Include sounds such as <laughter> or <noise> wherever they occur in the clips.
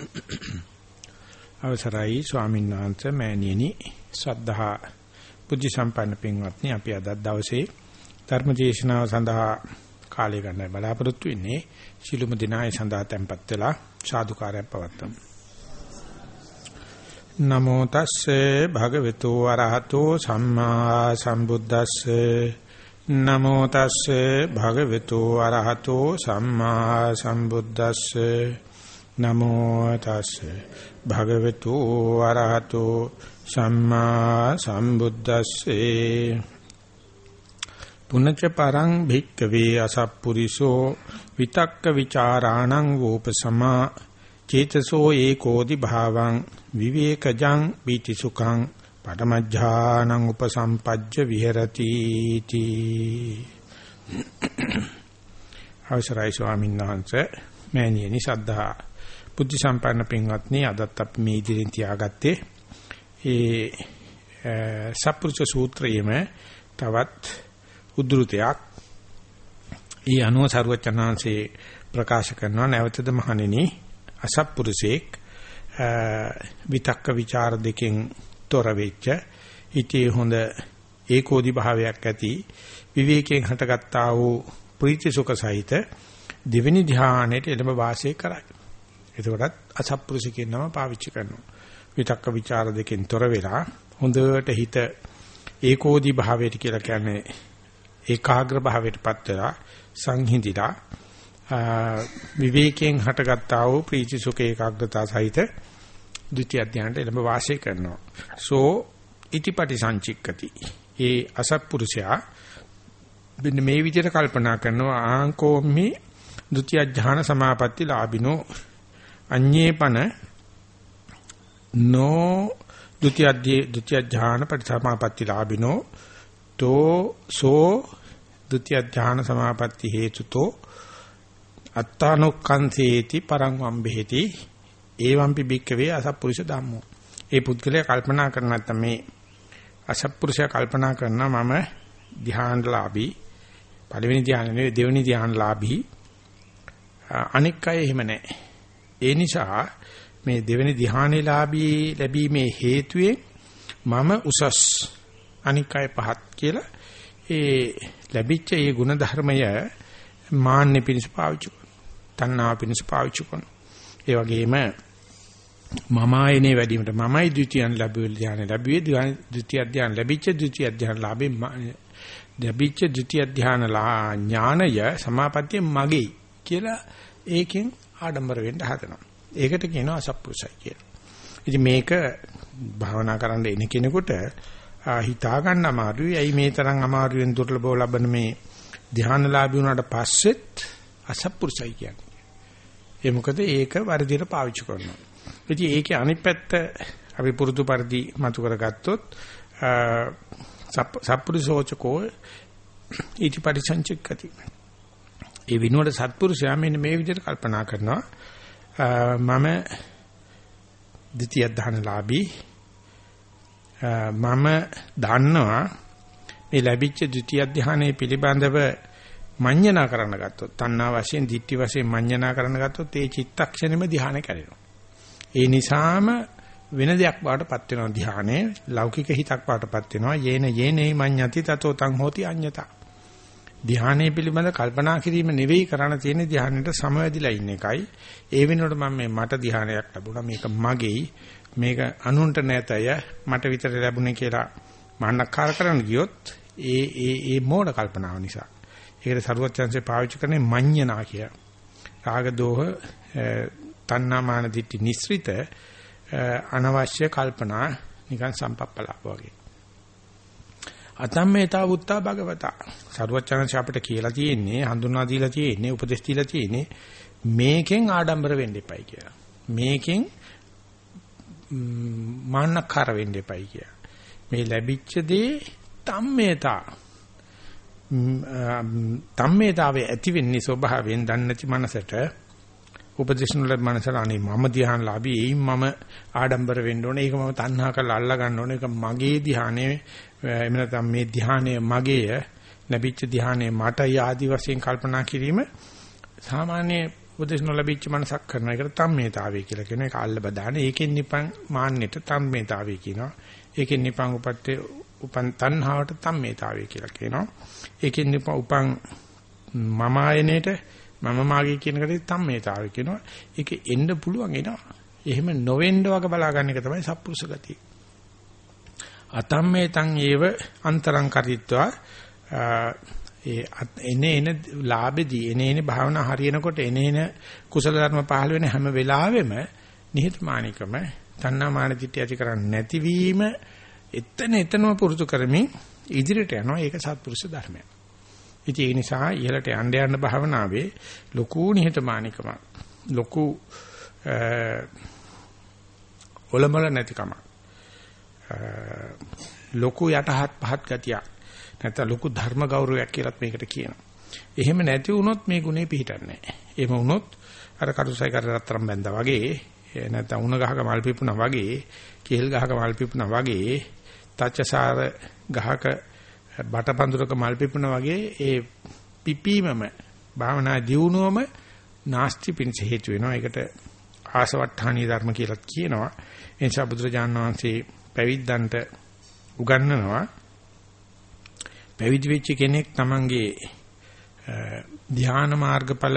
<coughs> අවසරයි ස්වාමීන් වහන්සේ මෑණියනි. ශ්‍රද්ධා බුද්ධ සම්පන්න පින්වත්නි අපි අද දවසේ ධර්ම දේශනාව සඳහා කාලය ගන්න බලාපොරොත්තු වෙන්නේ ශිළුම දිනාය සඳහා tempත් වෙලා සාදුකාරයක් පවත්වමු. නමෝ තස්සේ භගවතු වරහතෝ සම්මා සම්බුද්දස්සේ. නමෝ තස්සේ භගවතු වරහතෝ සම්මා සම්බුද්දස්සේ. නමෝ තස්සේ භගවතු වරහතෝ සම්මා සම්බුද්දස්සේ. පුනච්ච පරං භික්කවේ අසප්පුරිසෝ විතක්ක ਵਿਚාරාණං වූපසමා චේතසෝ ඒකෝදි භාවං විවේකජං බීති සුඛං පඨමඥානං උපසම්පජ්ජ විහෙරති තී අවසරයි ස්වාමීන් වහන්සේ මෑණියනි සද්ධා බුද්ධ සම්පන්න පින්වත්නි අදත් අපි මේ ඉදිරියෙන් තියාගත්තේ ඒ සප්පුරුෂ සූත්‍රයේම තවත් උද්ෘතයක් ඊ අනුව සරුවචනාංශේ ප්‍රකාශ කරනවා නැවතද මහණෙනි අසප්පුරුෂේක් විතක්ක ਵਿਚාර දෙකෙන් තොර වෙච්ච හිතේ හොඳ ඒකෝදි භාවයක් ඇති විවේකයෙන් හටගත්තා වූ ප්‍රීති සුඛ සහිත දෙවෙනි ධානයේට එළඹ වාසය කරයි. එතකොටත් අසප්පුරුෂ කියන නම පාවිච්චි කරනවා. විතක්ක ਵਿਚාර දෙකෙන් තොර වෙලා හොඳට හිත ඒකෝදි භාවයට කියලා කියන්නේ ඒකාග්‍ර භාවයටපත් වෙලා සංහිඳිලා විවේකයෙන් හටගත්තා වූ ප්‍රීති සුඛ ඒකාග්‍රතාව සහිත ဒုတိ ය ධානයට එළඹ වාසය කරනවා. සෝ ඉතිපටි සංචික්කති. ඒ අසත්පුරුෂයා මෙන්න මේ විදිහට කල්පනා කරනවා ආංකෝම්හි ဒုတိ ය ධාන සමාපatti ලාබිනෝ අඤ්ඤේපන නෝ ဒုတိ ය ဒုတိ ය ඥාන පරිසමාපatti ලාභිනෝ තෝ සෝ ဒုတိ ය ඥාන සමාපatti හේතුතෝ අත්තානුක්ඛන්තේති පරං වම්බෙහිති ඒවම්පි බික්කවේ අසප්පුරුෂ ධම්මෝ ඒ පුද්ගලයා කල්පනා කරන නැත්නම් මේ අසප්පුරුෂයා කල්පනා කරනවා මම ධ්‍යානලාභී පළවෙනි ධ්‍යාන නෙවෙයි දෙවෙනි ධ්‍යානලාභී අනික් අය එහෙම නැහැ ඒ නිසා මේ දෙවෙනි ධ්‍යානලාභී ලැබීමේ හේතුවෙන් මම උසස් අනික් අය පහත් කියලා ඒ ලැබිච්ච ඒ ගුණ ධර්මය මාන්නේ පිණිස පාවිච්චි කරනවා. තණ්හාව පිණිස පාවිච්චි කරනවා. ඒ වගේම මම ආයනේ වැඩිමිට මමයි ද්විතියන් ලැබුවේ ධ්‍යාන ලැබුවේ ද්විතිය ධ්‍යාන ලැබිච්ච ද්විතිය ධ්‍යාන ලාභේ ලැබිච්ච ද්විතිය ධ්‍යාන ඥානය සමාපත්තිය මගේ කියලා ඒකෙන් ආඩම්බර වෙන්න හදනවා. ඒකට කියනවා අසප්පුරුසයි කියලා. ඉතින් මේක භාවනා කරන්න එන කෙනෙකුට හිතා ගන්න අමාරුයි. ඇයි මේ තරම් අමාරුවෙන් දුර්ලභව ලබන මේ ධ්‍යානලාභී වුණාට පස්සෙත් අසප්පුරුසයි කියන්නේ. ඒ මොකද ඒක වර්ධිර පාවිච්චි කරනවා. ඉතින් ඒකේ අනිත් පැත්ත අපි පුරුදු පරිදි මතු කරගත්තොත් සප්පුරුසෝචකෝ ඊටිපටි සංචික්කති. ඒ විනෝඩ සත්පුරුෂයා මෙන්න මේ විදිහට කල්පනා කරනවා මම ද්විතිය ධනලාභී මම දන්නවා මේ ලැබිච්ච ද්විතිය ධානයේ පිළිබඳව මඤ්ඤණා කරන්න ගත්තොත් තණ්හා වශයෙන් ditthi වශයෙන් මඤ්ඤණා කරන්න ගත්තොත් ඒ චිත්තක්ෂණෙම ධානය කැඩෙනවා. ඒ නිසාම වෙන දෙයක් බාටපත් වෙනවා ධානයේ ලෞකික හිතක් බාටපත් වෙනවා යේන යේනේ මඤ්ඤති තතෝ තං හෝති අඤ්ඤතා. ධානයේ පිළිබඳ කල්පනා කිරීම නෙවෙයි කරණ තියෙන ධානයට සමවැදිලා ඉන්න එකයි. ඒ වෙනුවට මම මේ මට ධානයක් ලැබුණා මේක මගේයි මේක අනුන්ට නැතය මට විතර ලැබුණේ කියලා මාන්නක්කාර කරන්න ගියොත් ඒ ඒ ඒ මෝඩ කල්පනාව නිසා ඒකට සරුවත් chance පාවිච්චි කරන්නේ මඤ්ඤණා කිය. රාග දෝහ තණ්හා මාන දිටි නිස්ෘත අනවශ්‍ය කල්පනා නිකන් සම්පප්පලාප වගේ. අතම්මේතා වුත්තා භගවතා. සරුවත් chance අපිට කියලා තියෙන්නේ හඳුනා දීලා තියෙන්නේ උපදෙස් දීලා තියෙන්නේ මේකෙන් ආඩම්බර වෙන්න එපයි කියලා. මේකෙන් මාන්නකාර වෙන්න එපයි කියලා. මේ ලැබිච්ච දේ තම්මේතා තම්මේතාවේ ඇති වෙන්නේ ස්වභාවයෙන් දන්නේ නැති මනසට උපදේශන වල මනසට අනේ මම ධ්‍යාන ලාභී එයින් මම ආඩම්බර වෙන්න ඕනේ ඒක මම තණ්හා කරලා අල්ලා ගන්න ඕනේ ඒක මගේ ධ්‍යානයේ එහෙම නැත්නම් මේ ධ්‍යානය මගේය ලැබිච්ච ධ්‍යානය මට ආදි වශයෙන් කල්පනා කිරීම සාමාන්‍ය උපදේශ නොලැබිච්ච මනසක් කරනවා. ඒකට තම්මේතාවය කියලා කියනවා. ඒක අල්ල බදාන. ඒකෙන් නිපන් මාන්නෙට තම්මේතාවය කියනවා. ඒකෙන් නිපන් උපත්තේ උපන් තණ්හාවට තම්මේතාවය කියලා කියනවා. ඒකෙන් නිපන් උපන් මම ආයනේට මම මාගේ කියන එකට තම්මේතාවය කියනවා. ඒකේ එන්න පුළුවන් එනවා. එහෙම නොවෙන්න වගේ බලා ගන්න එක තමයි සත්පුරුෂ ගතිය. අතම්මේතං ඒව අන්තරං කරිත්වා ඒ එනේ එන ලාභෙදී එනේ එන භාවනා හරියනකොට එනේ එන කුසල ධර්ම පහළ වෙන හැම වෙලාවෙම නිහතමානිකම තණ්හා මාන දිට්ඨිය ඇති කරන්නේ නැතිවීම එතන එතනම පුරුදු කරමින් ඉදිරියට යනවා ඒක සත්පුරුෂ ධර්මයක්. ඉතින් ඒ නිසා ඉහළට යන්න යන්න භාවනාවේ ලොකු නිහතමානිකම ලොකු ඔලමල නැතිකම ලොකු යටහත් පහත් ගතියක් නැත්නම් ලොකු ධර්ම ගෞරවයක් කියලාත් මේකට කියනවා. එහෙම නැති වුණොත් මේ ගුණේ පිහිටන්නේ නැහැ. එහෙම වුණොත් අර කටුසයි කර රත්තරන් බැඳා වගේ නැත්නම් උණ ගහක මල් පිපුණා වගේ, කේල් ගහක මල් පිපුණා වගේ, තච්චසාර ගහක බටපඳුරක මල් පිපුණා වගේ ඒ පිපීමම භාවනා දියුණුවම නාස්ති පිණිස හේතු වෙනවා. ඒකට ආසවට්ටාණී ධර්ම කියලා කියනවා. ඒ නිසා බුදුරජාණන් වහන්සේ පැවිද්දන්ට උගන්වනවා පැවිදි වෙච්ච කෙනෙක් තමන්ගේ ධ්‍යාන මාර්ගඵල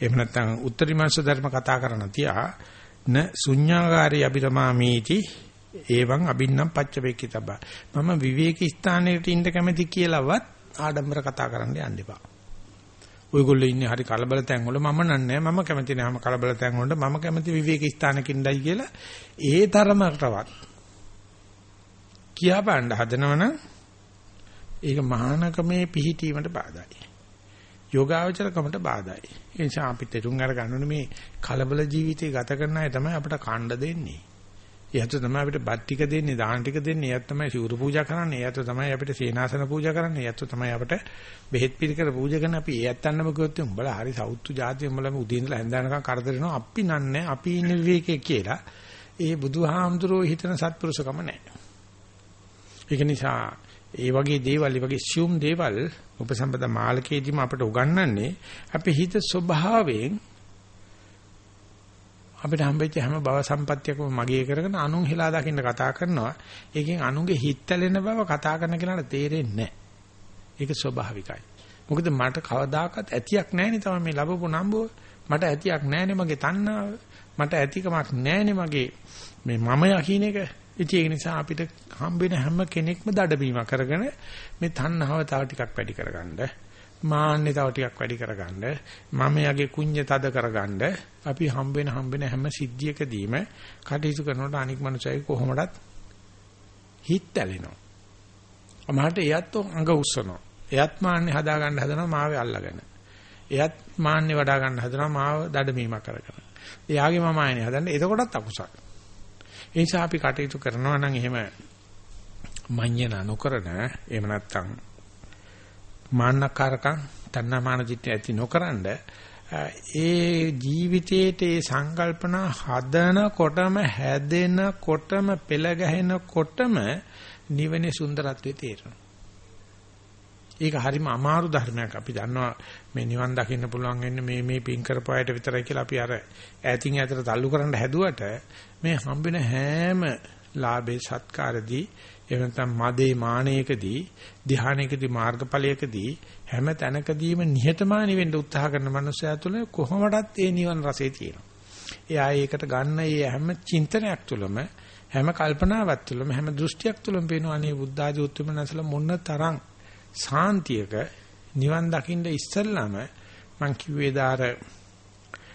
එහෙම නැත්නම් උත්තරීමංශ ධර්ම කතා කරන තියා න ශුඤ්ඤාගාරී අබිරමාමීති එවං අබින්නම් පච්චවේකිතබ්බ මම විවේක ස්ථානයකට ඉන්න කැමති කියලාවත් ආඩම්බර කතා කරන්න යන්න එපා. ඔයගොල්ලෝ ඉන්නේ හරි කලබල තැන් වල මම නන්නේ මම කැමති නෑ මම කලබල තැන් වලට මම කැමති විවේක ස්ථානකින්දයි කියලා ඒ තරමටවත් කියා බණ්ඩ හදනවනම් ඒක මහානකමේ පිහිටීමට බාධායි. යෝගාවචරකමට බාධායි. ඒ නිසා අපි තේරුම් අරගන්න මේ කලබල ජීවිතය ගත කරන අය තමයි අපිට කාණ්ඩ දෙන්නේ. එයාට තමයි අපිට බත් ටික දෙන්නේ, දාන ටික දෙන්නේ. එයාට තමයි සිවුරු පූජා කරන්නේ. එයාට තමයි අපිට සේනාසන පූජා කරන්නේ. එයාට තමයි අපිට බෙහෙත් පිළිකර පූජා කරන අපි එයාත් අන්නම කිව්වොත් උඹලා හරි සෞතු જાතිය උඹලා උදේ ඉඳලා හැන්දනකම් කරදරනවා. අපි නන්නේ අපි ඉන්නේ විවේකයේ කියලා. ඒ බුදුහාමුදුරෝ හිතන සත්පුරුෂකම නැහැ. ඒක නිසා ඒ වගේ දේවල්, ඒ වගේ සියුම් දේවල් උපසම්පදා මාලකයේදීම අපිට උගන්වන්නේ අපි හිත ස්වභාවයෙන් අපිට හම්බෙච්ච හැම භව සම්පත්තියක්ම මගේ කරගෙන අනුන් හිලා දකින්න කතා කරනවා. ඒකෙන් අනුන්ගේ හිතැලෙන බව කතා කරන කෙනාට තේරෙන්නේ නැහැ. ඒක ස්වභාවිකයි. මොකද මට කවදාකවත් ඇතියක් නැහැ නේ තමයි මේ ලැබපු නම්බුව. මට ඇතියක් නැහැ නේ මගේ තණ්හාව. මට ඇතිකමක් නැහැ නේ මගේ මේ මම යකින් එක. ඉතින් ඒක නිසා අපිට හම්බෙන හැම කෙනෙක්ම දඩබීම කරගෙන මේ තණ්හාව තව ටිකක් වැඩි කරගන්න මාන්නේ තව ටිකක් වැඩි කරගන්න මම යගේ කුඤ්ඤ තද කරගන්න අපි හම්බෙන හම්බෙන හැම සිද්ධියකදීම කටයුතු කරනකොට අනික් මනුස්සයෙක් කොහොමදත් හිත ඇලෙනවා. අමහට එයත් අඟ උස්සනවා. එයත් මාන්නේ හදා ගන්න හදනවා මාවේ අල්ලගෙන. එයත් මාන්නේ වඩා ගන්න හදනවා මාව දඩමීම කරගෙන. එයාගේ මම ආයනේ හදන්නේ එතකොටත් අකුසල. ඒ නිසා අපි කටයුතු කරනවා නම් එහෙම මඤ්ඤණ නොකරන එහෙම නැත්නම් මාන්නකාරකම් තණ්හාමාන චිත්ත ඇති නොකරනද ඒ ජීවිතයේට ඒ සංකල්පන හදනකොටම හැදෙනකොටම පෙළ ගැහෙනකොටම නිවනේ සුන්දරත්වයේ තේරෙනවා. ඒක හරිම අමාරු ධර්මයක්. අපි දන්නවා මේ නිවන් දකින්න පුළුවන් වෙන්නේ මේ මේ පින් කරපුවායට විතරයි කියලා අපි අර ඈතින් ඈතට තල්ලු කරන්න හැදුවට මේ හම්බෙන හැම ලාභේ සත්කාරදී එහෙම නැත්නම් මදේ මානයකදී ධානයකදී මාර්ගඵලයකදී හැම තැනකදීම නිහතමානී වෙන්න උත්සාහ කරන මනුස්සයා තුළ කොහොමඩත් ඒ නිවන රසය තියෙනවා. එයා ඒකට ගන්න ඒ හැම චින්තනයක් තුළම හැම කල්පනාවක් තුළම හැම දෘෂ්ටියක් තුළම පේනවා අනේ බුද්ධ ආදී උතුම්නසල මොන තරම් සාන්තියක නිවන් දකින්න ඉස්සෙල්ලාම මං කිව්වේ දාර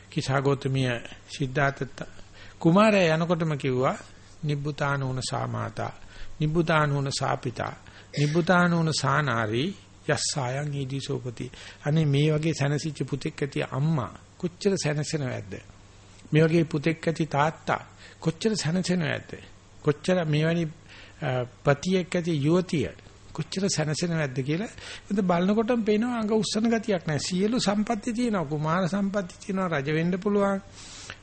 කිසాగෞතමිය සිද්ධාර්ථ කුමාරයා යනකොටම කිව්වා නිබ්බුතානෝන සාමාතා නිබ්බුතානෝන සාපිතා නිබ්බුතානෝන සානාරි යස්සායන් ඊදිසෝපති අනේ මේ වගේ සැනසීච්ච පුතෙක් ඇති අම්මා කොච්චර සැනසෙනවද? මේ වගේ පුතෙක් ඇති තාත්තා කොච්චර සැනසෙනවද? කොච්චර මේවැනි පතියෙක් ඇති යුවතිය කොච්චර සැනසෙනවද කියලා? එතන බලනකොටම පේනවා අඟ උස්සන ගතියක් නැහැ. සියලු සම්පatti තියෙනවා. කුමාර සම්පatti තියෙනවා. රජ වෙන්න පුළුවන්.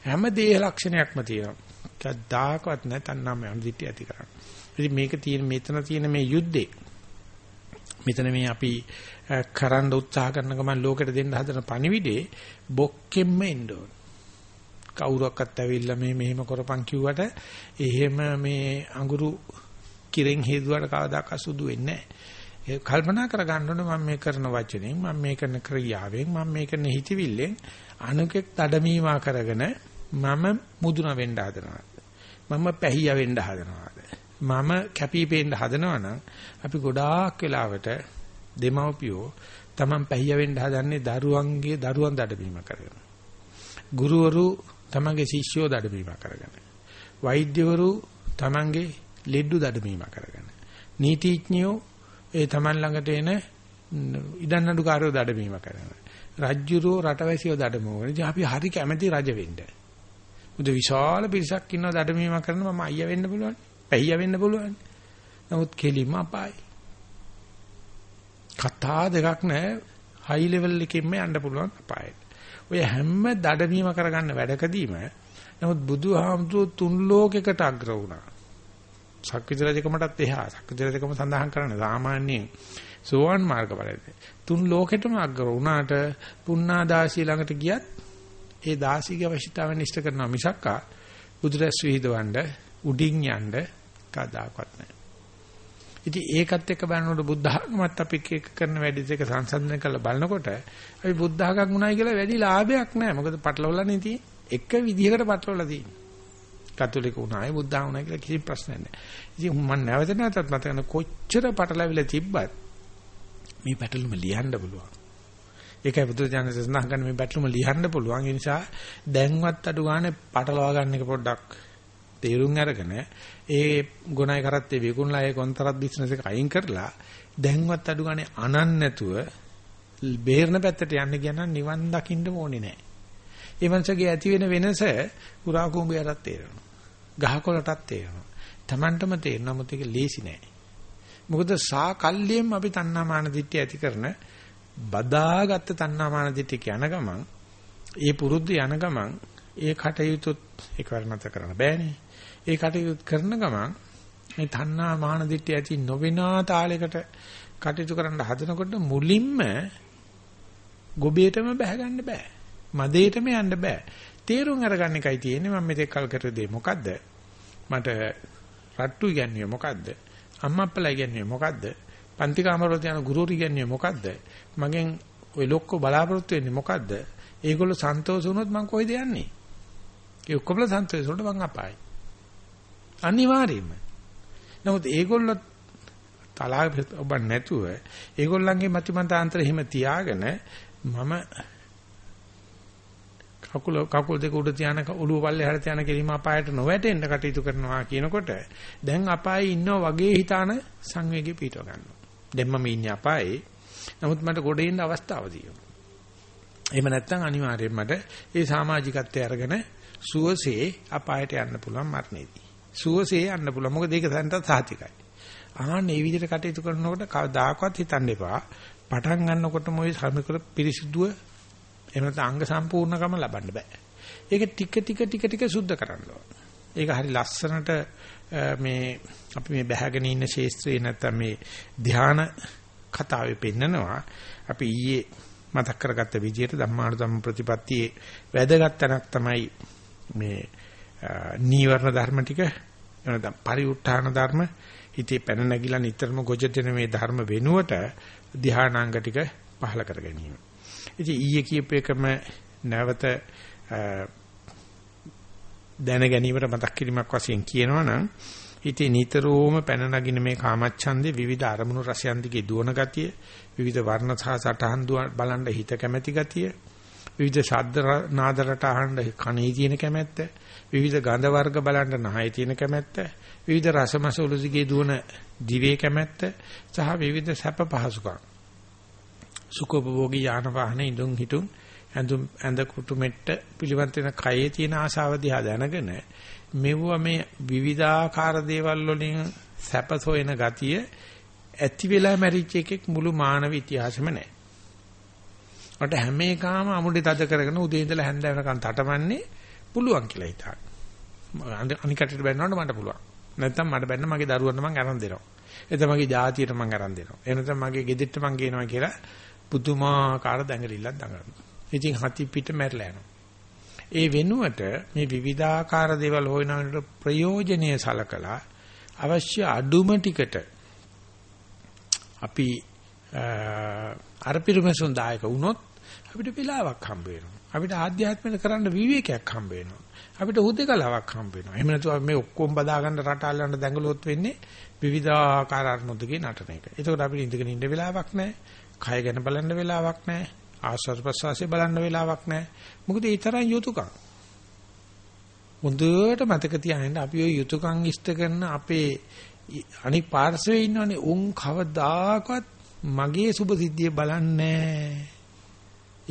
හැම දේහ ලක්ෂණයක්ම තියෙනවා. කද්දාකවත් නැතනම් මම දිටි ඇති කරන්නේ. ඉතින් මේක තියෙන මෙතන තියෙන මේ යුද්ධේ මෙතන මේ අපි කරන්න උත්සාහ කරන ගමන් ලෝකෙට දෙන්න හදන පණිවිඩේ බොක්කෙම්ම එන්න ඕන. කවුරක්වත් ඇවිල්ලා මේ මෙහෙම කරපන් කිව්වට එහෙම මේ අඟුරු කිරෙන් හේදුවට කවදාක සුදු වෙන්නේ නැහැ. කල්පනා කර ගන්න ඕනේ මම මේ කරන වචනෙන් මම මේ කරන ක්‍රියාවෙන් මම මේ කරන හිතවිල්ලෙන් අනුකෙක් තඩමීමා කරගෙන මම මුදුන වෙන්න හදනවා. මම පැහිය වෙන්න හදනවාද මම කැපිපේන්න හදනවා නම් අපි ගොඩාක් වෙලාවට දෙමව්පියෝ Taman පැහිය වෙන්න හදන්නේ දරුවන්ගේ දරුවන් දඩබීම කරගෙන. ගුරුවරු තමන්ගේ ශිෂ්‍යෝ දඩබීම කරගෙන. වෛද්‍යවරු තමන්ගේ ලෙඩ්ඩු දඩබීම කරගෙන. නීතිඥයෝ ඒ තමන් ළඟට එන ඉදන්නඩුකාරයෝ දඩබීම කරගෙන. රජ්ජුරෝ රටවැසියෝ දඩමෝගෙන ඉතින් අපි හරි කැමැති රජ වෙන්න. මුද විශාල පිරිසක් ඉන්නවා දඩමීම කරන මම අයියා වෙන්න පුළුවන්. පැහියා වෙන්න පුළුවන්. නමුත් කෙලිම අපායි. කතා දෙකක් නැහැ. හයි ලෙවල් එකකින්ම යන්න පුළුවන් අපායට. ඔය හැම දඩමීම කරගන්න වැඩකදීම නමුත් බුදුහාමුදුරු තුන් ලෝකයකට අග්‍ර වුණා. සක්විති රජකමටත් එහා සක්විති රජකම සඳහන් කරන්නේ සාමාන්‍යයෙන් සෝවන් මාර්ග බලයේදී තුන් ලෝකෙටම අග්‍ර වුණාට පුණ්ණාදාසී ළඟට ගියත් ඒ දාසිගේ අවශ්‍යතාවයන් ඉෂ්ට කරනවා මිසක්කා බුදුරැස් විහිදවන්න උඩින් යන්න කදාකවත් නැහැ. ඉතින් ඒකත් එක්ක බලනකොට බුද්ධ ධර්මවත් අපි එක කරන වැඩි දෙක සංසන්දනය කරලා බලනකොට අපි බුද්ධ ධර්මයක් උනායි කියලා වැඩි ලාභයක් නැහැ. මොකද පටලවලානේ තියෙන්නේ. එක විදිහකට පටලවලා තියෙන්නේ. කතෝලික උනායි බුද්ධ ධර්ම උනායි කියලා කිසි ප්‍රශ්නයක් නැහැ. ඉතින් මම නැවත නැවතත් මතක කරන කොච්චර පටලවිලා තිබ්බත් මේ පැටලුම ලියන්න පුළුවන්. ඒකයි බුදු දහම සඳහන් කරන මේ පැටලුම ලියන්න පුළුවන්. ඒ නිසා දැන්වත් අඩු ගන්න පටලවා ගන්න එක පොඩ්ඩක් තේරුම් අරගෙන ඒ ගුණයි කරත්තේ විකුණලා ඒ කොන්තරත් බිස්නස් එක අයින් කරලා දැන්වත් අඩු ගන්න අනන් නැතුව බේරන පැත්තට යන්න ගියා නම් නිවන් දකින්න ඕනේ නැහැ. ඒ මනසගේ ඇති වෙන වෙනස පුරා කුඹයටත් තේරෙනවා. ගහකොළටත් තේරෙනවා. Tamanටම තේරෙනවා මොකද ඒක ලේසි නෑ. මොකද සා කල්ලියෙන් අපි තණ්හාමාන දිට්ඨිය ඇති කරන බදාගත්ත තණ්හාමාන දිට්ඨිය යන ගමන් ඒ පුරුද්ද යන ගමන් ඒ කටයුතුත් එකවර නැත කරන්න බෑනේ. ඒ කටයුතු කරන ගමන් මේ තණ්හාමාන දිට්ඨිය ඇති නොවෙනා තාලයකට කටයුතු කරන්න හදනකොට මුලින්ම ගොබේටම බැහැ ගන්න බෑ. මදේටම යන්න බෑ. තේරුම් අරගන්න එකයි තියෙන්නේ මම මෙතෙක් කල් කර දේ මොකද්ද? මට රට්ටු ඉගන්නේ මොකද්ද? අම්මා අප්පලා ඉගන්නේ මොකද්ද? පන්ති කාමරවලට යන ගුරුවරු කියන්නේ මොකද්ද? මගෙන් ওই ලොක්කෝ බලාපොරොත්තු වෙන්නේ මොකද්ද? ඒගොල්ලෝ සන්තෝෂ වුණොත් මං කොහෙද යන්නේ? ඒ ඔක්කොම සන්තෝෂ වුණොත් මං අපායි. අනිවාර්යයෙන්ම. නමුත් ඒගොල්ලෝ තලා ඔබ නැතුව ඒගොල්ලන්ගේ මතිමතාන්තර එහෙම තියාගෙන මම කකුල කකුල් දෙක උඩ තියාන ඔළුව පල්ලෙහාට තියාන කෙලිම අපායට නොවැටෙන්න කටයුතු කරනවා කියනකොට දැන් අපායේ ඉන්නවා වගේ හිතාන සංවේගය පිටව ගන්නවා. දැන් මම ඉන්නේ අපායේ. නමුත් මට ගොඩ එන්න අවස්ථාව තියෙනවා. එහෙම නැත්නම් අනිවාර්යයෙන් මට ඒ සමාජිකත්වය අරගෙන සුවසේ අපායට යන්න පුළුවන් මරණයේදී. සුවසේ යන්න පුළුවන්. මොකද ඒක දැනට සාතිකයි. ආන්න මේ විදිහට කටයුතු කරනකොට කවදාකවත් හිතන්න එපා. පටන් ගන්නකොටම ওই සමිකර පිරිසිදුව එහෙම නැත්නම් අංග සම්පූර්ණකම ලබන්න බෑ. ඒක ටික ටික ටික ටික සුද්ධ කරන්න ඕන. ඒක හරි ලස්සනට මේ අපි මේ බැහැගෙන ඉන්න ශේස්ත්‍රයේ නැත්නම් මේ ධාන කතාවේ පෙන්නනවා. අපි ඊයේ මතක් කරගත්ත විදිහට ධම්මානුධම්ම ප්‍රතිපත්තියේ වැදගත් තැනක් තමයි මේ නීවරණ ධර්ම ටික එනනම් පරිඋත්ථාන ධර්ම හිතේ පැන නැගිලා නිතරම ගොජ දෙන මේ ධර්ම වෙනුවට ධානාංග ටික පහල කර ගැනීම. ඉතින් ඊයේ කියපු එකම නැවත දැන ගැනීමට මතක් කිරීමක් වශයෙන් කියනවනම් හිතේ නිතරම පැන නගින මේ කාමච්ඡන්දේ විවිධ අරමුණු රසයන් දිගේ දුවන ගතිය, විවිධ වර්ණ සහ සටහන් බලන්න හිත කැමැති ගතිය, විවිධ ශබ්ද නාද රට අහන්න කනේ තියෙන කැමැත්ත, විවිධ ගන්ධ වර්ග බලන්න නහයේ තියෙන කැමැත්ත, විවිධ රසමසවල දිගේ දුවන දිවේ කැමැත්ත සහ විවිධ සැප පහසුකම්. සුඛෝපභෝගී යාන වාහන ඉදුම් හිටුම් ඇඳුම් ඇඳ කුටු මෙට්ට පිළිවන්ත වෙන කයේ තියෙන ආශාව දිහා දැනගෙන මෙවුව මේ විවිධාකාර දේවල් වලින් සැපසොයන ගතිය ඇති වෙලා මැරිච්ච එකෙක් මුළු මානව ඉතිහාසෙම නැහැ. මට හැම එකම අමුඩේ තද කරගෙන උදේ ඉඳලා හැන්ද වෙනකන් තටමන්නේ පුළුවන් කියලා හිතා. අනිකටට බැන්නොත් මට පුළුවන්. නැත්තම් මට බැන්න මගේ දරුවන්ට මං අරන් දෙනවා. එතන මගේ ජාතියට මං අරන් දෙනවා. එනතම මගේ ගෙදෙට්ට මං ගේනවා කියලා පුදුමාකාර දඟලිල්ලක් දඟලනවා. ඉතින් හති පිට මැරලා යනවා. ඒ වෙනුවට මේ විවිධාකාර දේවල් හොයනවට ප්‍රයෝජනීය සලකලා අවශ්‍ය අඩුම ටිකට අපි අර පිරුමසුන් දායක වුණොත් අපිට වෙලාවක් හම්බ වෙනවා. අපිට ආධ්‍යාත්මික කරන්න විවේකයක් හම්බ වෙනවා. අපිට හුදේකලාවක් හම්බ වෙනවා. එහෙම නැතුව මේ ඔක්කොම බදාගන්න රටාලන්න දැඟලුවොත් වෙන්නේ විවිධාකාර අර්මුදගේ නටන එක. ඒකෝට අපිට ඉඳගෙන ඉන්න වෙලාවක් නැහැ. කය ගැන බලන්න වෙලාවක් නැහැ. ආස්වාද ප්‍රසවාසය බලන්න වෙලාවක් නැහැ. මොකද ඒ තරම් යුතුයකම්. හොඳට මතක තියාගන්න අපි ওই යුතුයකම් ඉෂ්ට කරන අපේ අනික් පාර්ශවයේ ඉන්නවනේ උන් කවදාකවත් මගේ සුභ සිද්ධිය බලන්නේ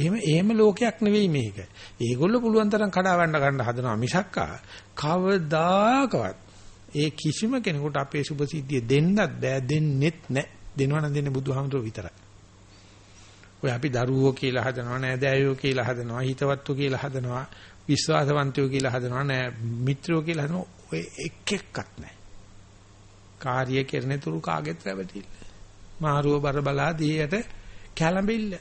එහෙම එහෙම ලෝකයක් නෙවෙයි මේක. ඒගොල්ලෝ පුළුවන් තරම් කඩාවැන්න ගන්න හදනවා මිසක්කා කවදාකවත් ඒ කිසිම කෙනෙකුට අපේ සුභ සිද්ධිය දෙන්නත් බෑ දෙන්නෙත් නෑ. දෙනවනම් දෙන්නේ බුදුහාමුදුරුවෝ විතරයි. ඔය අපි දරුවෝ කියලා හදනවා නෑදෑයෝ කියලා හදනවා හිතවත්තු කියලා හදනවා විශ්වාසවන්තයෝ කියලා හදනවා නෑ මිත්‍රයෝ කියලා හදනවා ඔය එක එක්කත් නෑ. කාර්ය කෙරෙන තුරු කාගෙත් රැවටිල්ල. මාරුව බර බලා දියට කැළඹිල්ල.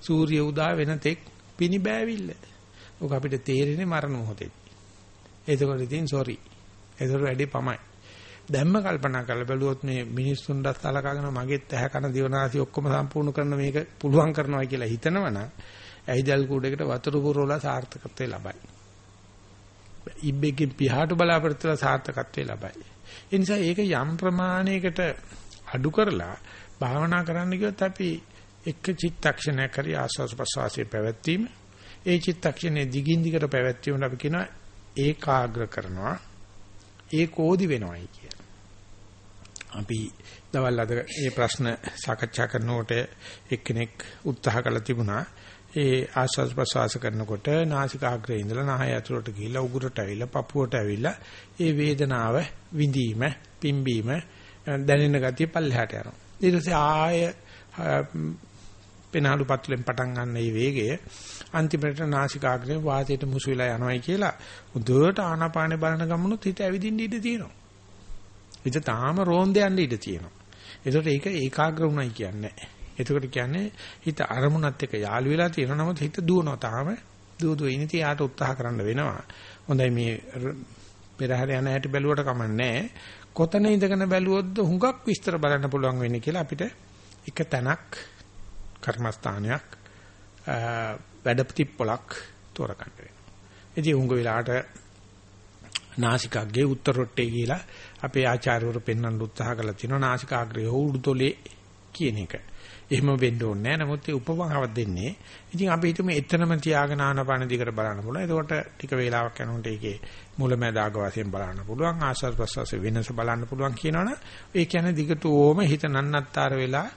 සූර්ය උදා වෙන තෙක් පිනි බෑවිල්ල. ඔක අපිට තේරෙන්නේ මරණ මොහොතේදී. එතකොට ඉතින් සෝරි. ඒතර වැඩි පමයි. දැම්ම කල්පනා කරලා බැලුවොත් මේ මිනිස්සුන්ට සලකගෙන මගෙත් ඇහ කන දිවනාසි ඔක්කොම සම්පූර්ණ කරන මේක පුළුවන් කරනවා කියලා හිතනවනම් ඇයිදල් කූඩේකට වතුර පුරවලා සාර්ථකත්වය ලබයි. ඉබ්බෙකින් පියාට බලාපොරොත්තු සාර්ථකත්වය ලබයි. ඒ නිසා ඒක යම් ප්‍රමාණයකට අඩු කරලා භාවනා කරන්න ගියොත් අපි එක චිත්තක්ෂණයක් හරි ආස්වාස් ප්‍රසවාසයේ පැවැත්වීම. ඒ චිත්තක්ෂණයේ දිගින් දිගට පැවැත්වීමට අපි කියනවා ඒකාග්‍ර කරනවා. ඒකෝදි වෙනවයි කිය. අපි දවල් අද මේ ප්‍රශ්න සාකච්ඡා කරනකොට එක්කෙනෙක් උත්සාහ කළ තිබුණා. ඒ ආස්වාද ප්‍රසවාස කරනකොට නාසිකාග්‍රේ ඉඳලා නහය ඇතුළට ගිහිල්ලා උගුරට ඇවිල්ලා පපුවට ඇවිල්ලා ඒ වේදනාව විඳීම පිම්බීම දැනෙන ගතිය පල්ලෙහාට යනවා. ඊට පස්සේ ආය පෙනාලු පත්ලෙන් පටන් ගන්න මේ වේගය අන්තිමට නාසිකාග්‍රේ වාතයට මුසු වෙලා යනවායි කියලා උදේට ආනාපානේ බලන ගමනොත් හිත ඇවිදින්න ඉඩ තියෙනවා. හිත තාම රෝන්දේ යන්න ඉඩ තියෙනවා. ඒකට ඒක ඒකාග්‍ර වුණයි කියන්නේ. නැහැ එතකොට කියන්නේ හිත අරමුණත් එක්ක යාළු වෙලා තියෙනවා. නමුත් හිත දුවනවා තාම. දුව දුව ඉනිති යාට උත්සාහ කරන්න වෙනවා. හොඳයි මේ පෙරහැර යන හැටි බැලුවට කමන්නේ කොතන ඉඳගෙන බැලුවොත්ද හුඟක් විස්තර බලන්න පුළුවන් වෙන්නේ කියලා අපිට එක තැනක් කර්මස්ථානයක් වැඩපතිප්පලක් තෝරගන්න වෙනවා. ඉතින් හුඟ වෙලාට නාසිකාග්ගේ උත්තරොට්ටේ කියලා අපේ ආචාර්යවරු පෙන්වන්න උත්සාහ කරලා තිනවා නාසිකාග්‍රේ උඩුතොලේ කියන එක. එහෙම වෙන්න ඕනේ නැහැ. නමුත් ඒ උපමාවක් දෙන්නේ. ඉතින් අපි හිතමු එතනම තියාගෙන ආනපාන දිගට බලන්න පුළුවන්. එතකොට ටික වේලාවක් යනකොට ඒකේ මුලැමැදාග වශයෙන් බලන්න පුළුවන්. ආස්වාද ප්‍රසවාස වෙනස බලන්න පුළුවන් කියනවනේ. ඒ කියන්නේ දිගටම හිත නන්නත්තර වෙලා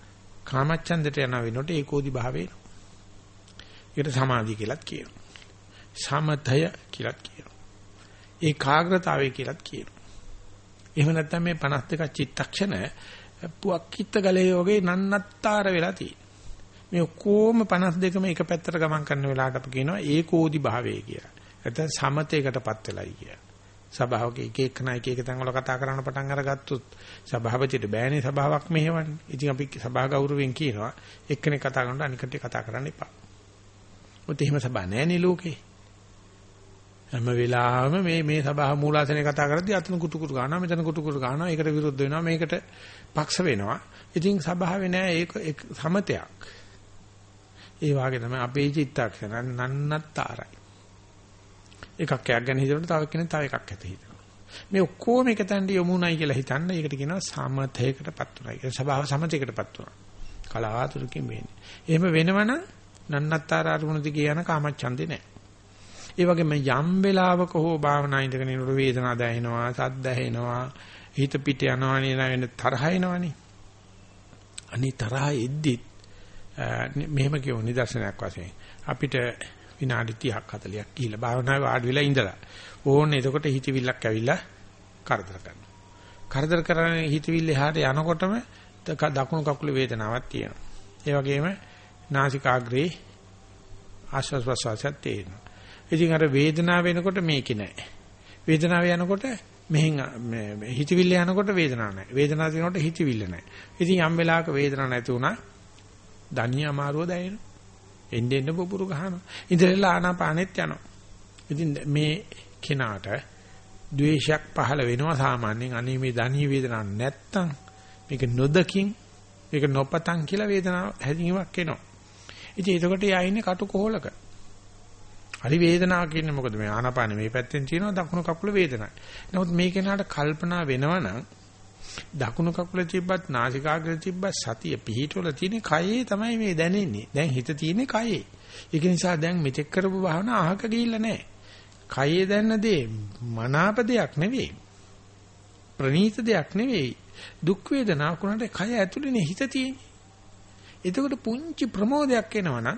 කාමච්ඡන්දට යන වෙනකොට ඒකෝදි භාවේ. ඒකට සමාධිය කියලාත් කියනවා. සමතය කියලාත් කියනවා. ඒකාග්‍රතාවය කියලාත් කියනවා. එහෙම නැත්නම් මේ 52 චිත්තක්ෂණ පුවක්කිට ගලේ වගේ නන්නත්තර වෙලා තියෙනවා. මේ ඔක්කොම 52ම එක පැත්තට ගමන් කරන වෙලාවට අපි කියනවා ඒකෝදි භාවය කියලා. නැත්නම් සමතේකටපත් වෙලයි කියලා. සභාවක එක එක නයි එක එක තැන්වල කතා කරන්න පටන් අරගත්තොත් සභාපතිට බෑනේ සභාවක් මෙහෙවන්නේ. ඉතින් අපි සභා ගෞරවයෙන් කියනවා එක්කෙනෙක් කතා කරනකොට අනිකට කතා කරන්න එපා. මොකද එහෙම සභා නැහැනේ ලෝකේ. හැම වෙලාවෙම මේ මේ සභාව මූලාසනේ කතා කරද්දී අතන කුටු කුටු ගන්නවා මෙතන කුටු කුටු ගන්නවා ඒකට විරුද්ධ වෙනවා මේකට පක්ෂ වෙනවා ඉතින් සභාවේ නෑ ඒක සමතයක් ඒ වාගේ තමයි අපේ චිත්තක්ෂණ නන්නත්තරයි එකක් යක් ගැන හිතනකොට තව කෙනෙක් තව එකක් ඇත හිතනවා. මේ ඔක්කොම එක තැනට යමුණයි කියලා හිතන්න ඒකට කියනවා සමතයකටපත් උනායි. ඒ සභාව සමතයකටපත් උනා. කලාතුරකින් වෙන්නේ. එහෙම වෙනවනම් නන්නත්තර අරමුණ දිගේ යන කාමච්ඡන්දේ නෑ ඒ වගේම යම් වෙලාවක හෝ භාවනා ඉදගෙන ඉන්නකොට වේදනාව දැනෙනවා, සද්ද ඇහෙනවා, හිත පිට යනවා නේද තරහ එනවනේ. අනේ තරහ එද්දිත් මෙහෙම කියව නිදර්ශනයක් වශයෙන්. අපිට විනාඩි 30ක් 40ක් ගිහිල්ලා භාවනාවේ වාඩි වෙලා ඉඳලා ඕන්න එතකොට හිතවිල්ලක් ඇවිල්ලා කරදර කරනවා. කරදර කරන හිතවිල්ල එහාට යනකොටම දකුණු කකුලේ වේදනාවක් තියෙනවා. ඒ වගේම නාසිකාග්‍රේ ආශ්වාස ප්‍රශ්වාසයත් තියෙනවා. ඉතින් අර වේදනාව වෙනකොට මේකේ නැහැ. වේදනාව යනකොට මෙහෙන් මේ හිතවිල්ල යනකොට වේදනාවක් නැහැ. වේදනාව තියෙනකොට හිතවිල්ල නැහැ. ඉතින් යම් වෙලාවක වේදනාවක් නැති වුණා ධනිය අමාරුව දැනෙනවා. එන්න එන්න පුපුරු ගහනවා. ඉඳලා ආනාපානෙත් යනවා. ඉතින් මේ කෙනාට ද්වේෂයක් පහළ වෙනවා සාමාන්‍යයෙන් අනේ මේ ධනිය වේදනාවක් නැත්තම් මේක නොදකින් මේක නොපතන් කියලා වේදනාව හැදීමක් එනවා. ඉතින් එතකොට යා ඉන්නේ කටුකොහලක. හරි වේදනාවක් කියන්නේ මොකද මේ ආනාපාන මේ පැත්තෙන් තියෙනවා දකුණු කකුල වේදනයි. නමුත් මේ කෙනාට කල්පනා වෙනවනම් දකුණු කකුල තිබ්බත් නාසිකාග්‍රය තිබ්බත් සතිය පිහිටවල තියෙන කයේ තමයි මේ දැනෙන්නේ. දැන් හිත තියෙන්නේ කයේ. ඒක නිසා දැන් මෙතෙක් කරපු භාවනා අහක ගිහිල්ලා නැහැ. කයේ දැනන දේ මනාප දෙයක් නෙවෙයි. ප්‍රනීත දෙයක් නෙවෙයි. දුක් වේදනාවක් උනට කය ඇතුළේනේ හිත තියෙන්නේ. එතකොට පුංචි ප්‍රමෝදයක් එනවනම්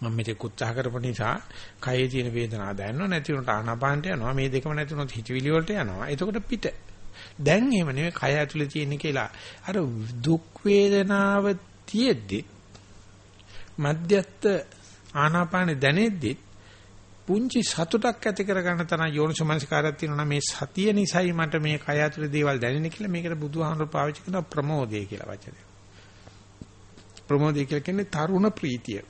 මම මේක උත්සාහ කරපු නිසා කයේ තියෙන වේදනාව දැනනව නැති උනට ආනාපානට යනවා මේ දෙකම නැති උනොත් හිතවිලි වලට යනවා එතකොට පිට දැන් එහෙම නෙවෙයි කය ඇතුලේ තියෙන කියලා අර දුක් වේදනාව තියෙද්දි මධ්‍යස්ත ආනාපානෙ දැනෙද්දි පුංචි සතුටක් ඇති කරගන්න තරම් යෝනිසමනසිකාරයක් තියෙනවා මේ සතිය නිසයි මට මේ කය ඇතුලේ දේවල් දැනෙන්නේ කියලා මේකට බුදුහාමුදුරුවෝ පාවිච්චි කරන ප්‍රමෝදය කියලා වචනය. ප්‍රමෝදය කියලා කියන්නේ තරුණ ප්‍රීතිය.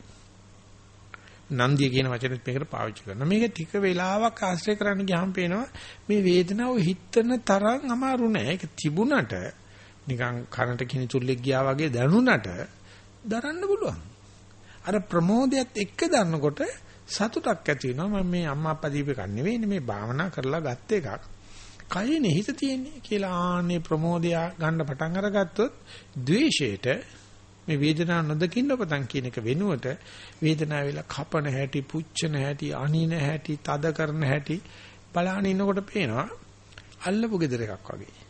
නන්දිය කියන වචනේත් මේකට පාවිච්චි කරනවා. මේක ටික වෙලාවක් ආශ්‍රය කරන්න ගියාම පේනවා මේ වේදනාව හිතන තරම් අමාරු නෑ. ඒක තිබුණට නිකන් කරන්ට කිනිතුල්ලෙක් ගියා වගේ දැනුණට දරන්න පුළුවන්. අර ප්‍රමෝදයත් එක්ක දන්නකොට සතුටක් ඇති වෙනවා. මම මේ අම්මා අප්පා දීප එකක් නෙවෙයි මේ භාවනා කරලා ගත්ත එකක්. කයනේ හිත තියෙන්නේ කියලා ආනේ ප්‍රමෝදය ගන්න පටන් අරගත්තොත් ද්වේෂයට මේ වේදනාව නොදකින්න පතන් කියන එක වෙනුවට වේදනාව වෙලා කපන හැටි, පුච්චන හැටි, අනින හැටි, තද කරන හැටි බලහන් ඉන්නකොට පේනවා අල්ලපු gedර එකක් වගේ.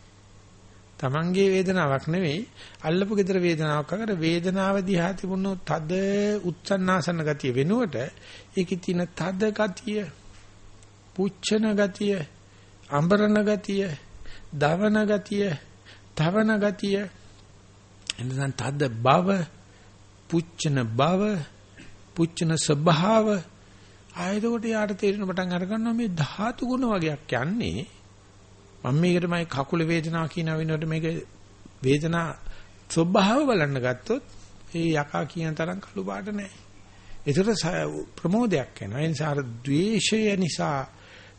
Tamange වේදනාවක් නෙවෙයි අල්ලපු gedර වේදනාවක් අකර වේදනාව දිහා තිබුණු තද උච්චන්නාසන ගතිය වෙනුවට ඒකේ තියෙන තද ගතිය, පුච්චන ගතිය, අඹරන ගතිය, දවන ගතිය, තවන ගතිය එනසන් තද බව, පුච්චන බව, පුච්චන ස්වභාව ආයතකොට යාට තේරෙන පටන් අර ගන්නවා මේ ධාතු ගුණ වගේක් යන්නේ මම මේකට මයි කකුල වේදනාව කියන වෙනකොට මේක වේදනා ස්වභාව බලන්න ගත්තොත් ඒ යකා කියන තරම් කළු පාට නැහැ. ඒතර ප්‍රමෝදයක් එනවා. ඒ නිසා අර ද්වේෂය නිසා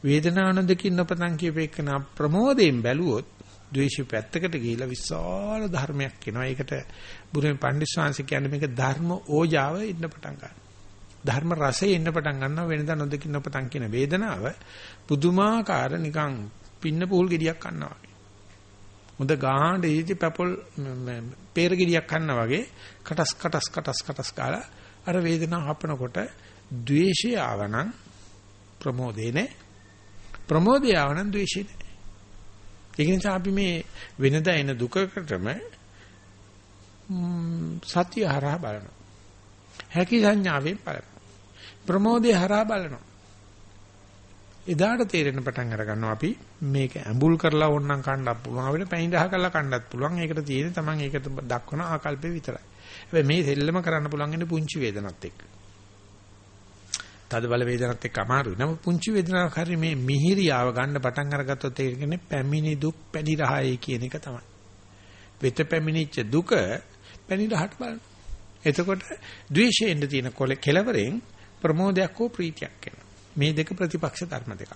වේදනානන්දකින් නොපතන් කියපේකන ප්‍රමෝදයෙන් බැලුවොත් ද්වේෂය පැත්තකට ගිහිලා විශාල ධර්මයක් එනවා. ඒකට බුදුන් පඬිස්සංශ කියන්නේ මේක ධර්ම ඕජාව ඉන්න පටන් ගන්නවා. ධර්ම රසය ඉන්න පටන් ගන්නවා වෙනදා නොදකින්න පටන් කියන වේදනාව පුදුමාකාර නිකන් පින්න පුහුල් ගෙඩියක් ගන්නවා වගේ. මුද ගාහඬ ඉති පැපොල් peer ගෙඩියක් ගන්නවා වගේ කටස් කටස් කටස් කටස් කාලා අර වේදනාව හපනකොට ද්වේෂය ආවනම් ප්‍රමෝදේ නේ ප්‍රමෝදය ආවනම් ද්වේෂේ නේ ඒක නිසා අපි මේ වෙනදා එන දුකකටම සතිය හරහා බලනවා. හැකි සංඥාවෙන් බලනවා. ප්‍රමෝදේ හරහා බලනවා. එදාට තේරෙන පටන් අර ගන්නවා අපි මේක ඇඹුල් කරලා ඕනනම් කන්නත් පුළුවන් අපිට පැණි දහ කරලා කන්නත් පුළුවන් ඒකට තියෙන්නේ Taman ඒකට දක්වන ආකල්පේ විතරයි හැබැයි මේ දෙල්ලම කරන්න පුළුවන් ඉන්නේ පුංචි වේදනත් එක්ක තද බල වේදනත් එක්ක අමාරුයි. නමුත් පුංචි වේදනාවක් හරි මේ මිහිරියාව ගන්න පටන් අරගත්තොත් ඒක කියන්නේ පැමිණි දුක් පැණි රහයි කියන එක තමයි. වෙත පැමිණිච්ච දුක පැණි රහට බලන්න. එතකොට ද්වේෂයෙන් තියෙන කෙලවරෙන් ප්‍රමෝදයක් හෝ ප්‍රීතියක් එනවා. මේ දෙක ප්‍රතිපක්ෂ ධර්ම දෙකක්.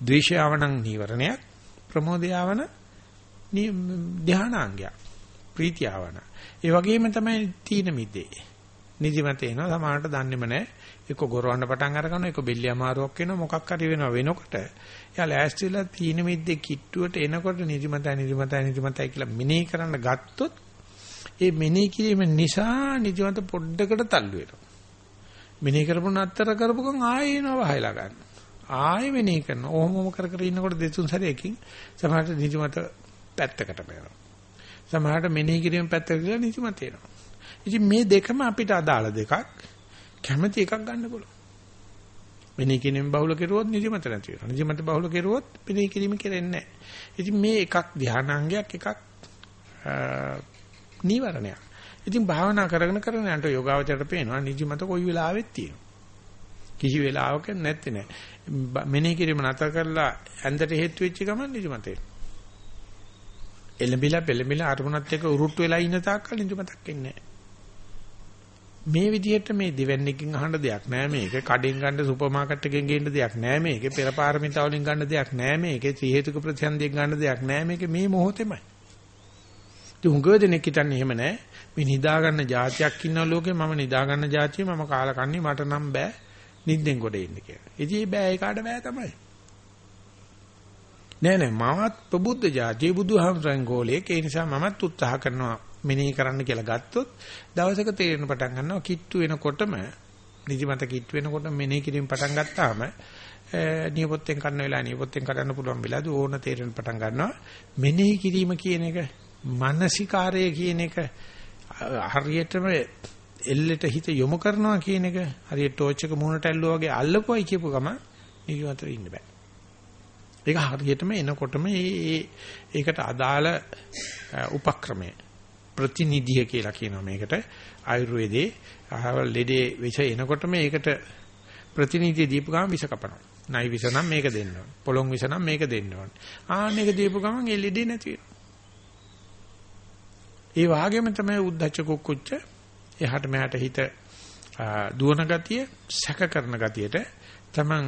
ද්වේෂය ආවනම් නීවරණයක් ප්‍රමෝදය ආවන ධානාංගයක්. ප්‍රීතිය ආවන. ඒ වගේම තමයි තීන මිදේ. නිදිමත එනවා. සමහරට දන්නේම නැහැ. එක්ක ගොරවන්න පටන් අර ගන්නවා එක්ක බෙල්ල අමාරුවක් වෙනවා මොකක් හරි වෙනවා වෙනකොට. එයා ලෑස්තිලා තීන මිද්දේ කිට්ටුවට එනකොට නිදිමතයි නිදිමතයි නිදිමතයි කියලා මෙනෙහි කරන්න ගත්තොත් ඒ මෙනෙහි කිරීම නිසා නිදිමත පොඩ්ඩකට තල්ලු වෙනවා. මෙනෙහි කරපු නතර කරපු ගමන් ආයෙ එනවා වහයලා ගන්න. ආයෙ මෙනෙහි කරනවා. ඔහොම ඔහොම කර කර ඉන්නකොට දෙතුන් සැරයකින් සමහරට නිදිමත පැත්තකට බෑනවා සමහරට මෙනෙහි කිරීම පැත්තකට ගිහලා නිදිමත එනවා. ඉතින් මේ දෙකම අපිට අදාළ දෙකක් කැමැති එකක් ගන්න පුළුවන්. මෙනෙහි කිරීම බහුල කෙරුවොත් නිදිමත නැති වෙනවා. නිදිමත බහුල කෙරුවොත් මෙනෙහි කිරීම කෙරෙන්නේ නැහැ. ඉතින් මේ එකක් ධානාංගයක් එකක් නීවරණයක්. ඉතින් භාවනා කරගෙන කරගෙන යනට යෝගාවචරයට පේනවා නිදිමත කොයි වෙලාවෙත් තියෙනවා. කිසි වෙලාවක නැත්තේ නෑ. මෙනෙහි කිරීම නැතර කරලා ඇඳට හේතු වෙච්ච ගමන් නිදිමත එනවා. එළඹිලා පෙළඹිලා අරමුණත් එක්ක උරුට්ට වෙලා ඉන්න තාක්කල් නිදිමතක් එන්නේ නැහැ. මේ විදිහට මේ දෙවන්නේකින් අහන්න දෙයක් නෑ මේක. කඩෙන් ගන්න සුපර් මාකට් එකෙන් ගේන්න දෙයක් නෑ මේක. පෙරපාරමිතා වලින් ගන්න දෙයක් නෑ මේක. ත්‍රි හේතුක ප්‍රතිසන්දියෙන් ගන්න දෙයක් නෑ මේක. මේ මොහොතෙමයි. තුංග දෙනෙක් හිටන්නේ එහෙම නෑ. මේ නිදා ගන්න જાතියක් ඉන්න ලෝකේ මම නිදා ගන්න જાතිය මම කාලා කන්නේ මට නම් බෑ. නිින්දෙන් ගොඩ එන්න කියලා. ඉතින් බෑ ඒකට බෑ තමයි. නෑ නෑ. මමත් ප්‍රබුද්ධ જાතිය බුදුහාමරන් ගෝලයේ ඒ නිසා මමත් උත්සාහ කරනවා මෙනෙහි කරන්න කියලා ගත්තොත් දවසක තේරෙන පටන් ගන්නවා කිට්ටු වෙනකොටම නිදිමත කිට්ටු වෙනකොට මෙනෙහි කිරීම පටන් ගත්තාම නියපොත්තෙන් කරන වෙලාව නියපොත්තෙන් කරන්න පුළුවන් වෙලාවද ඕන තේරෙන පටන් ගන්නවා. මෙනෙහි කිරීම කියන එක මානසිකාරය කියන එක හරියටම එල්ලෙට හිත යොමු කරනවා කියන එක හරියට ටෝච් එක මුහුණට ඇල්ලුවා වගේ අල්ලපුවයි කියපු ගම නිදිමතට ඉන්න බෑ. ඒක හරියටම එනකොටම ඒ ඒකට අදාළ උපක්‍රමය. ප්‍රතිනිධිය කියලා කියනවා මේකට ආයුර්වේදේ අහවල් ලෙඩේ විෂ එනකොටම ඒකට ප්‍රතිනිධිය දීපු ගමන් විෂ කපනවා. නයි විෂ නම් මේක දෙන්න ඕන. පොළොන් විෂ නම් මේක දෙන්න ඕන. ආ මේක දීපු ගමන් ඒ ලෙඩේ නැති වෙනවා. ඒ වගේම තමයි උද්දච්ච කුක්කුච්ච එහාට මෙහාට හිත දුවන ගතිය සැක කරන ගතියට තමන්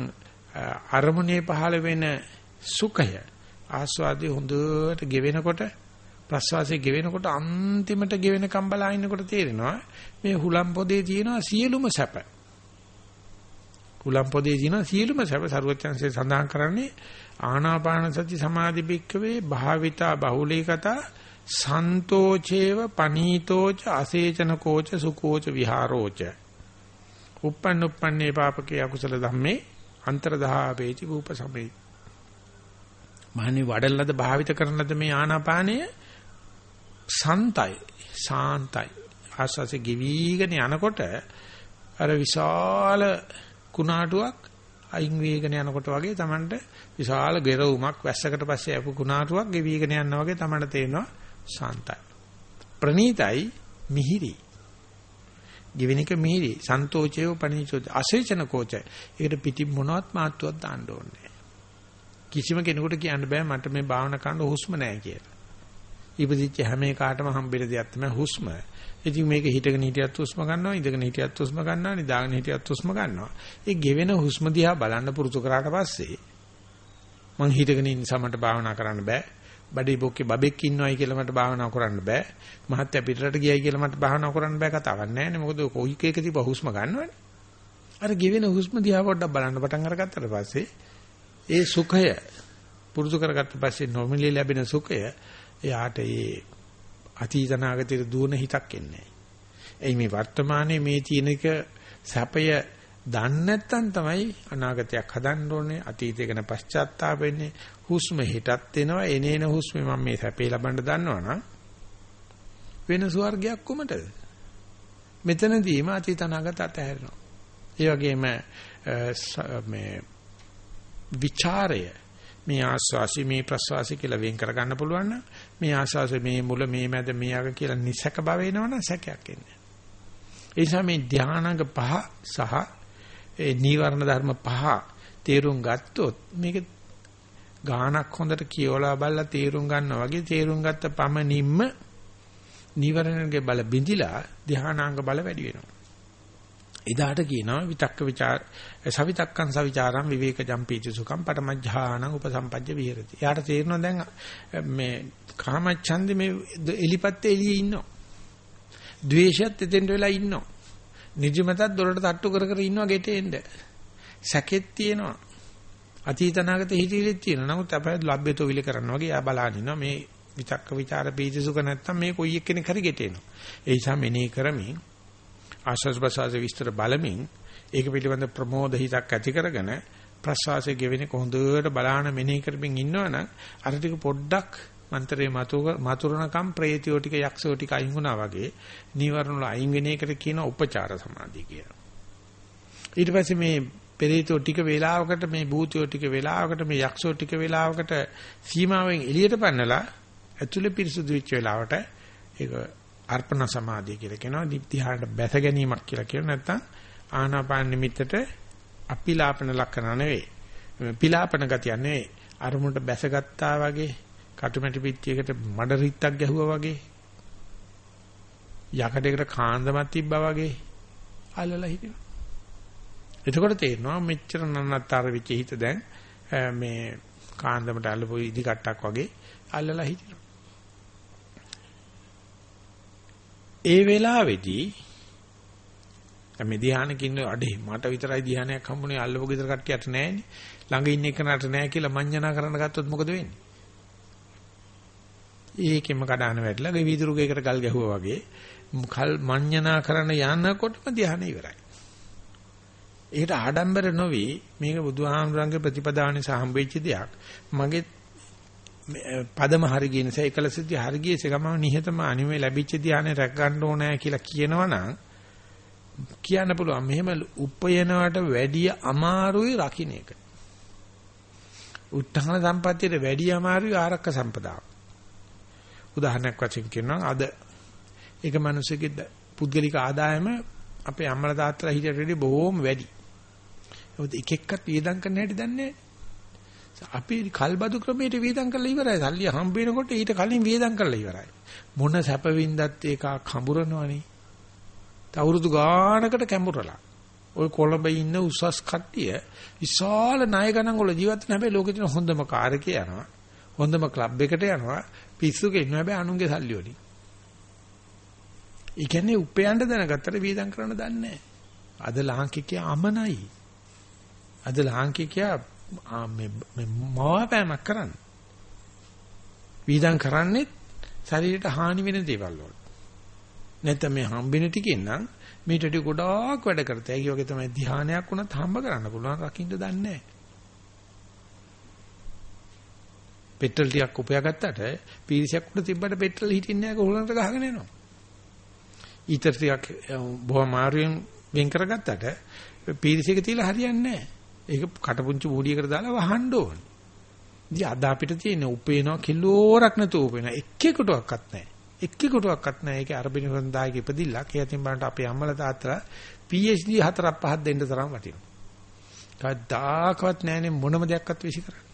අරමුණේ පහළ වෙන සුඛය ආස්වාදයේ හොඳට ගෙවෙනකොට ප්‍රස්වාසයේ ගෙවෙනකොට අන්තිමට ගෙවෙනකම් බලා ඉන්නකොට තේරෙනවා මේ හුලම් පොදේ තියෙන සියලුම සැප. හුලම් පොදේ තියෙන සියලුම සැප සරුවචන්සේ සඳහන් කරන්නේ ආනාපාන සති සමාධි බික්කවේ භාවිතා බහුලීකතා සන්තෝචේව පනීතෝච අසේචන කෝච සුකෝච විහාරෝච uppන්න uppන්නේ පාපකේ අකුසල ධම්මේ අන්තරදහා වේචි රූප සමේ මහනි වඩල්ලද භාවිත කරනද මේ ආනාපානය සන්තයි සාන්තයි. ආස්වාසේ ගෙවිගෙන යනකොට අර විශාල කුණාටුවක් අයින් වේගන යනකොට වගේ Tamanට විශාල ගෙරවුමක් වැස්සකට පස්සේ ආපු කුණාටුවක් ගෙවිගෙන යනවා වගේ Tamanට තේරෙනවා සාන්තයි. ප්‍රණීතයි මිහිරි. ගෙවෙනික මිහිරි. සන්තෝෂයව පණීචෝ. අසේචන කෝච ඒකට පිටි මොනවත් මාත්තුවක් දාන්න ඕනේ කිසිම කෙනෙකුට කියන්න බෑ මට මේ භාවනා කරන්න හුස්ම නැහැ කියලා. ඉපදිච්ච හැම එකකටම හම්බෙන දෙයක් තමයි හුස්ම. ඉතින් මේක හිටගෙන හිටියත් හුස්ම ගන්නවා, ඉඳගෙන හිටියත් හුස්ම ගන්නවා, නිදාගෙන හිටියත් හුස්ම ගන්නවා. ඒ ගෙවෙන හුස්ම දිහා බලන්න පුරුදු කරාට පස්සේ මං හිටගෙන ඉන්න සමට භාවනා කරන්න බෑ. බඩේ බොක්කේ බබෙක් ඉන්නවයි කියලා මට භාවනා කරන්න බෑ. මහත්ය පිටරට ගියයි කියලා මට භාවනා කරන්න බෑ කතාවක් නෑ නේ. මොකද කොයි කේක තිබ්බ හුස්ම ගන්නවනේ. අර ගෙවෙන හුස්ම දිහා පොඩ්ඩක් බලන්න පටන් අරගත්තට පස්සේ ඒ සුඛය පුරුදු කරගත්ත පස්සේ නොමිලේ ලැබෙන සුඛය එයාට ඒ අතීතනාගතේ දුවන හිතක් එන්නේ නැහැ. මේ වර්තමානයේ මේ තියෙනක සැපය දන්නේ නැත්නම් තමයි අනාගතයක් හදන්න ඕනේ අතීතය ගැන පශ්චාත්තාප වෙන්නේ. හුස්ම හිටත් එනවා එනේන හුස්මේ මම මේ සැපේ ලබන්න දන්නවනම් වෙන ස්වර්ගයක් කොමටද මෙතනදීම අතීත අනාගත අතහැරෙනවා. ඒ වගේම මේ ਵਿਚාරය මේ ආස්වාසි මේ ප්‍රස්වාසි කියලා වෙන් කරගන්න පුළුවන් නම් මේ ආස්වාසි මේ මුල මේ මැද මේ අග කියලා නිසක බව එනවනම් සැකයක් එන්නේ. ඒ නිසා මේ ධානාංග පහ සහ ඒ නීවරණ ධර්ම පහ තේරුම් ගත්තොත් මේක ගානක් හොඳට කියවලා බලලා තේරුම් ගන්නවා වගේ තේරුම් ගත්ත පමණින්ම නීවරණගේ බල බිඳිලා ධානාංග බල වැඩි වෙනවා. එදාට කියනවා විතක්ක ਵਿਚාර සවිතක්කං සවිචාරං විවේක ජම්පීති සුඛං පටමජ්ජානං උපසම්පජ්ජ විහෙරති. යාට තේරෙනවා දැන් මේ කාමච්ඡන්දේ මේ එලිපත් එළියේ ඉන්නවා. ද්වේෂයත් එතෙන්ට වෙලා ඉන්නවා. නිදිමතත් දොරට තට්ටු කර කර ඉන්නවා ගෙටේ එන්න. සැකෙත් තියෙනවා. අතීතනාගත හිතිවිලිත් තියෙනවා. නමුත් අපය ලබ්බේතෝ විල කරනවා වගේ ආ බලන් ඉන්නවා මේ විතක්ක ਵਿਚාර පීති සුඛ නැත්තම් මේ කොයි එක්කෙනෙක් හරි ගෙටේනවා. ඒ නිසා මෙනේ කරමින් ආශ්වාස ප්‍රශ්වාස විස්තර බලමින් ඒක පිළිබඳ ප්‍රමෝද හිතක් ඇති කරගෙන ප්‍රශ්වාසයේ ගෙවෙන කොහොඳට බලාන මෙනෙහි කරමින් ඉන්නවනම් අර ටික පොඩ්ඩක් මන්තරේ මතුරණකම් ප්‍රේතියෝ ටික යක්ෂයෝ ටික අයින් වුණා වගේ නීවරණ වල අයින් වෙන එකට කියන උපචාර සමාධිය කියලා. ඊට පස්සේ මේ පෙරේතෝ ටික වේලාවකට මේ භූතයෝ ටික වේලාවකට මේ යක්ෂයෝ ටික වේලාවකට සීමාවෙන් එළියට පන්නලා ඇතුළේ පිරිසුදු වෙච්ච වෙලාවට ඒක අර්පණ සමාධිය කියලා කියනවා. දිප්තිහාට බැස ගැනීමක් කියලා කියනවා. නැත්නම් ආනාපාන නිමිත්තට අපිලාපන ලක්ෂණ නෙවෙයි. පිලාපන ගතිය නෙවෙයි. අරමුණට බැසගත්තා වගේ කටුමැටි පිටියකට මඩ රිත්තක් ගැහුවා වගේ යකඩයකට කාන්දමක් තිබ්බා වගේ අල්ලලා හිටිනවා. එතකොට තේරෙනවා මෙච්චර නන්නත්තර වෙච්ච හිත දැන් මේ කාන්දමට අල්ලපු ඉදි කට්ටක් වගේ අල්ලලා හිටිනවා. ඒ වෙලාවේදී මේ ධ්‍යානක ඉන්න අඩේ මට විතරයි ධ්‍යානයක් හම්බුනේ අල්ලපු ගෙදර කට්ටියට නෑනේ. ළඟ ඉන්න එකනට නෑ කියලා මඤ්ඤණා කරන්න ගත්තොත් මොකද වෙන්නේ? ඒකෙම කඩාන වැටලා ගෙවිදුරුකයකට ගල් ගැහුවා වගේ කල් මඤ්ඤණා කරන්න යනකොටම ධ්‍යාන ඉවරයි. ඒකට ආඩම්බර නොවි මේක බුදුහාමුදුරන්ගේ ප්‍රතිපදාව නිසා හම්බෙච්ච දෙයක්. මගේ පදම හරි කියන නිසා එකලසදී හරි ගියසේ ගම නිහතමානීව ලැබිච්ච ධානය රැක ගන්න ඕනෑ කියලා කියනවනම් කියන්න පුළුවන් මෙහෙම උපයනවට වැඩිය අමාරුයි රකින්න එක. උත්හාන සම්පත්තියට වැඩිය අමාරුයි ආරක්ක සම්පදාව. උදාහරණයක් වශයෙන් කියනවා අද ඒක මිනිස්සුගේ පුද්ගලික ආදායම අපේ අම්මලා තාත්තලා හිටියට වඩා බොහෝම වැඩි. ඒකත් එක එක්කත් වියදම් කරන්න හැටි දන්නේ අපි කල්බදු ක්‍රමයට වියදම් කරලා ඉවරයි. සල්ලි හම්බ වෙනකොට ඊට කලින් වියදම් කරලා ඉවරයි. මොන සැපවින්දත් ඒක කඹරනවනේ. අවුරුදු ගානකට කැඹුරලා. ওই කොළඹ ඉන්න උසස් කට්ටිය විශාල ණය ගණන් වල ජීවත් වෙන හැබැයි ලෝකේ තියෙන හොඳම කාර් එකේ යනවා. හොඳම ක්ලබ් එකට යනවා. පිස්සුක ඉන්නවා හැබැයි අනුන්ගේ සල්ලි වලින්. ඒ කියන්නේ උපයන්න දැනගත්තට වියදම් කරන්න දන්නේ නැහැ. අද ලාංකිකයා අමනයි. අද ලාංකිකයා මේ මේ මවාපෑමක් කරන්නේ. වියදම් කරන්නේ ශරීරයට හානි වෙන දේවල් වල. නැත්නම් මේ හම්බෙන ටිකෙන් නම් මේට ටික ගොඩාක් වැඩ කරතයි. ඒ වගේ තමයි ධානයක් වුණත් හම්බ කරන්න පුළුවන් රකින්න දන්නේ නැහැ. පෙට්‍රල් ටිකක් උපයාගත්තට පීරිසයක් උඩ තිබ්බට පෙට්‍රල් හිටින්නේ නැහැ කොහොලකට ගහගෙන එනවා. ඊතර ටිකක් බොහොම මාරුවෙන් වෙන් කරගත්තට පීරිසයක තියලා හරියන්නේ නැහැ. ඒක කටපුංචි බෝඩියකට දාලා වහන්න ඕන. ඉතින් අද අපිට තියෙන උපේනවා කිලෝරක් නැතුව උපේනවා. එක්කෙකුටවත් නැහැ. එක්කෙකුටවත් නැහැ. ඒකේ අරබින හොඳායක ඉපදිලා. ඒ අතින් බලන්න අපේ අම්මලා තාත්තලා PhD හතරක් පහක් දෙන්න තරම් වටිනවා. කවදාකවත් නැහැනේ මොනම දෙයක්වත් විශ්ි කරන්නේ.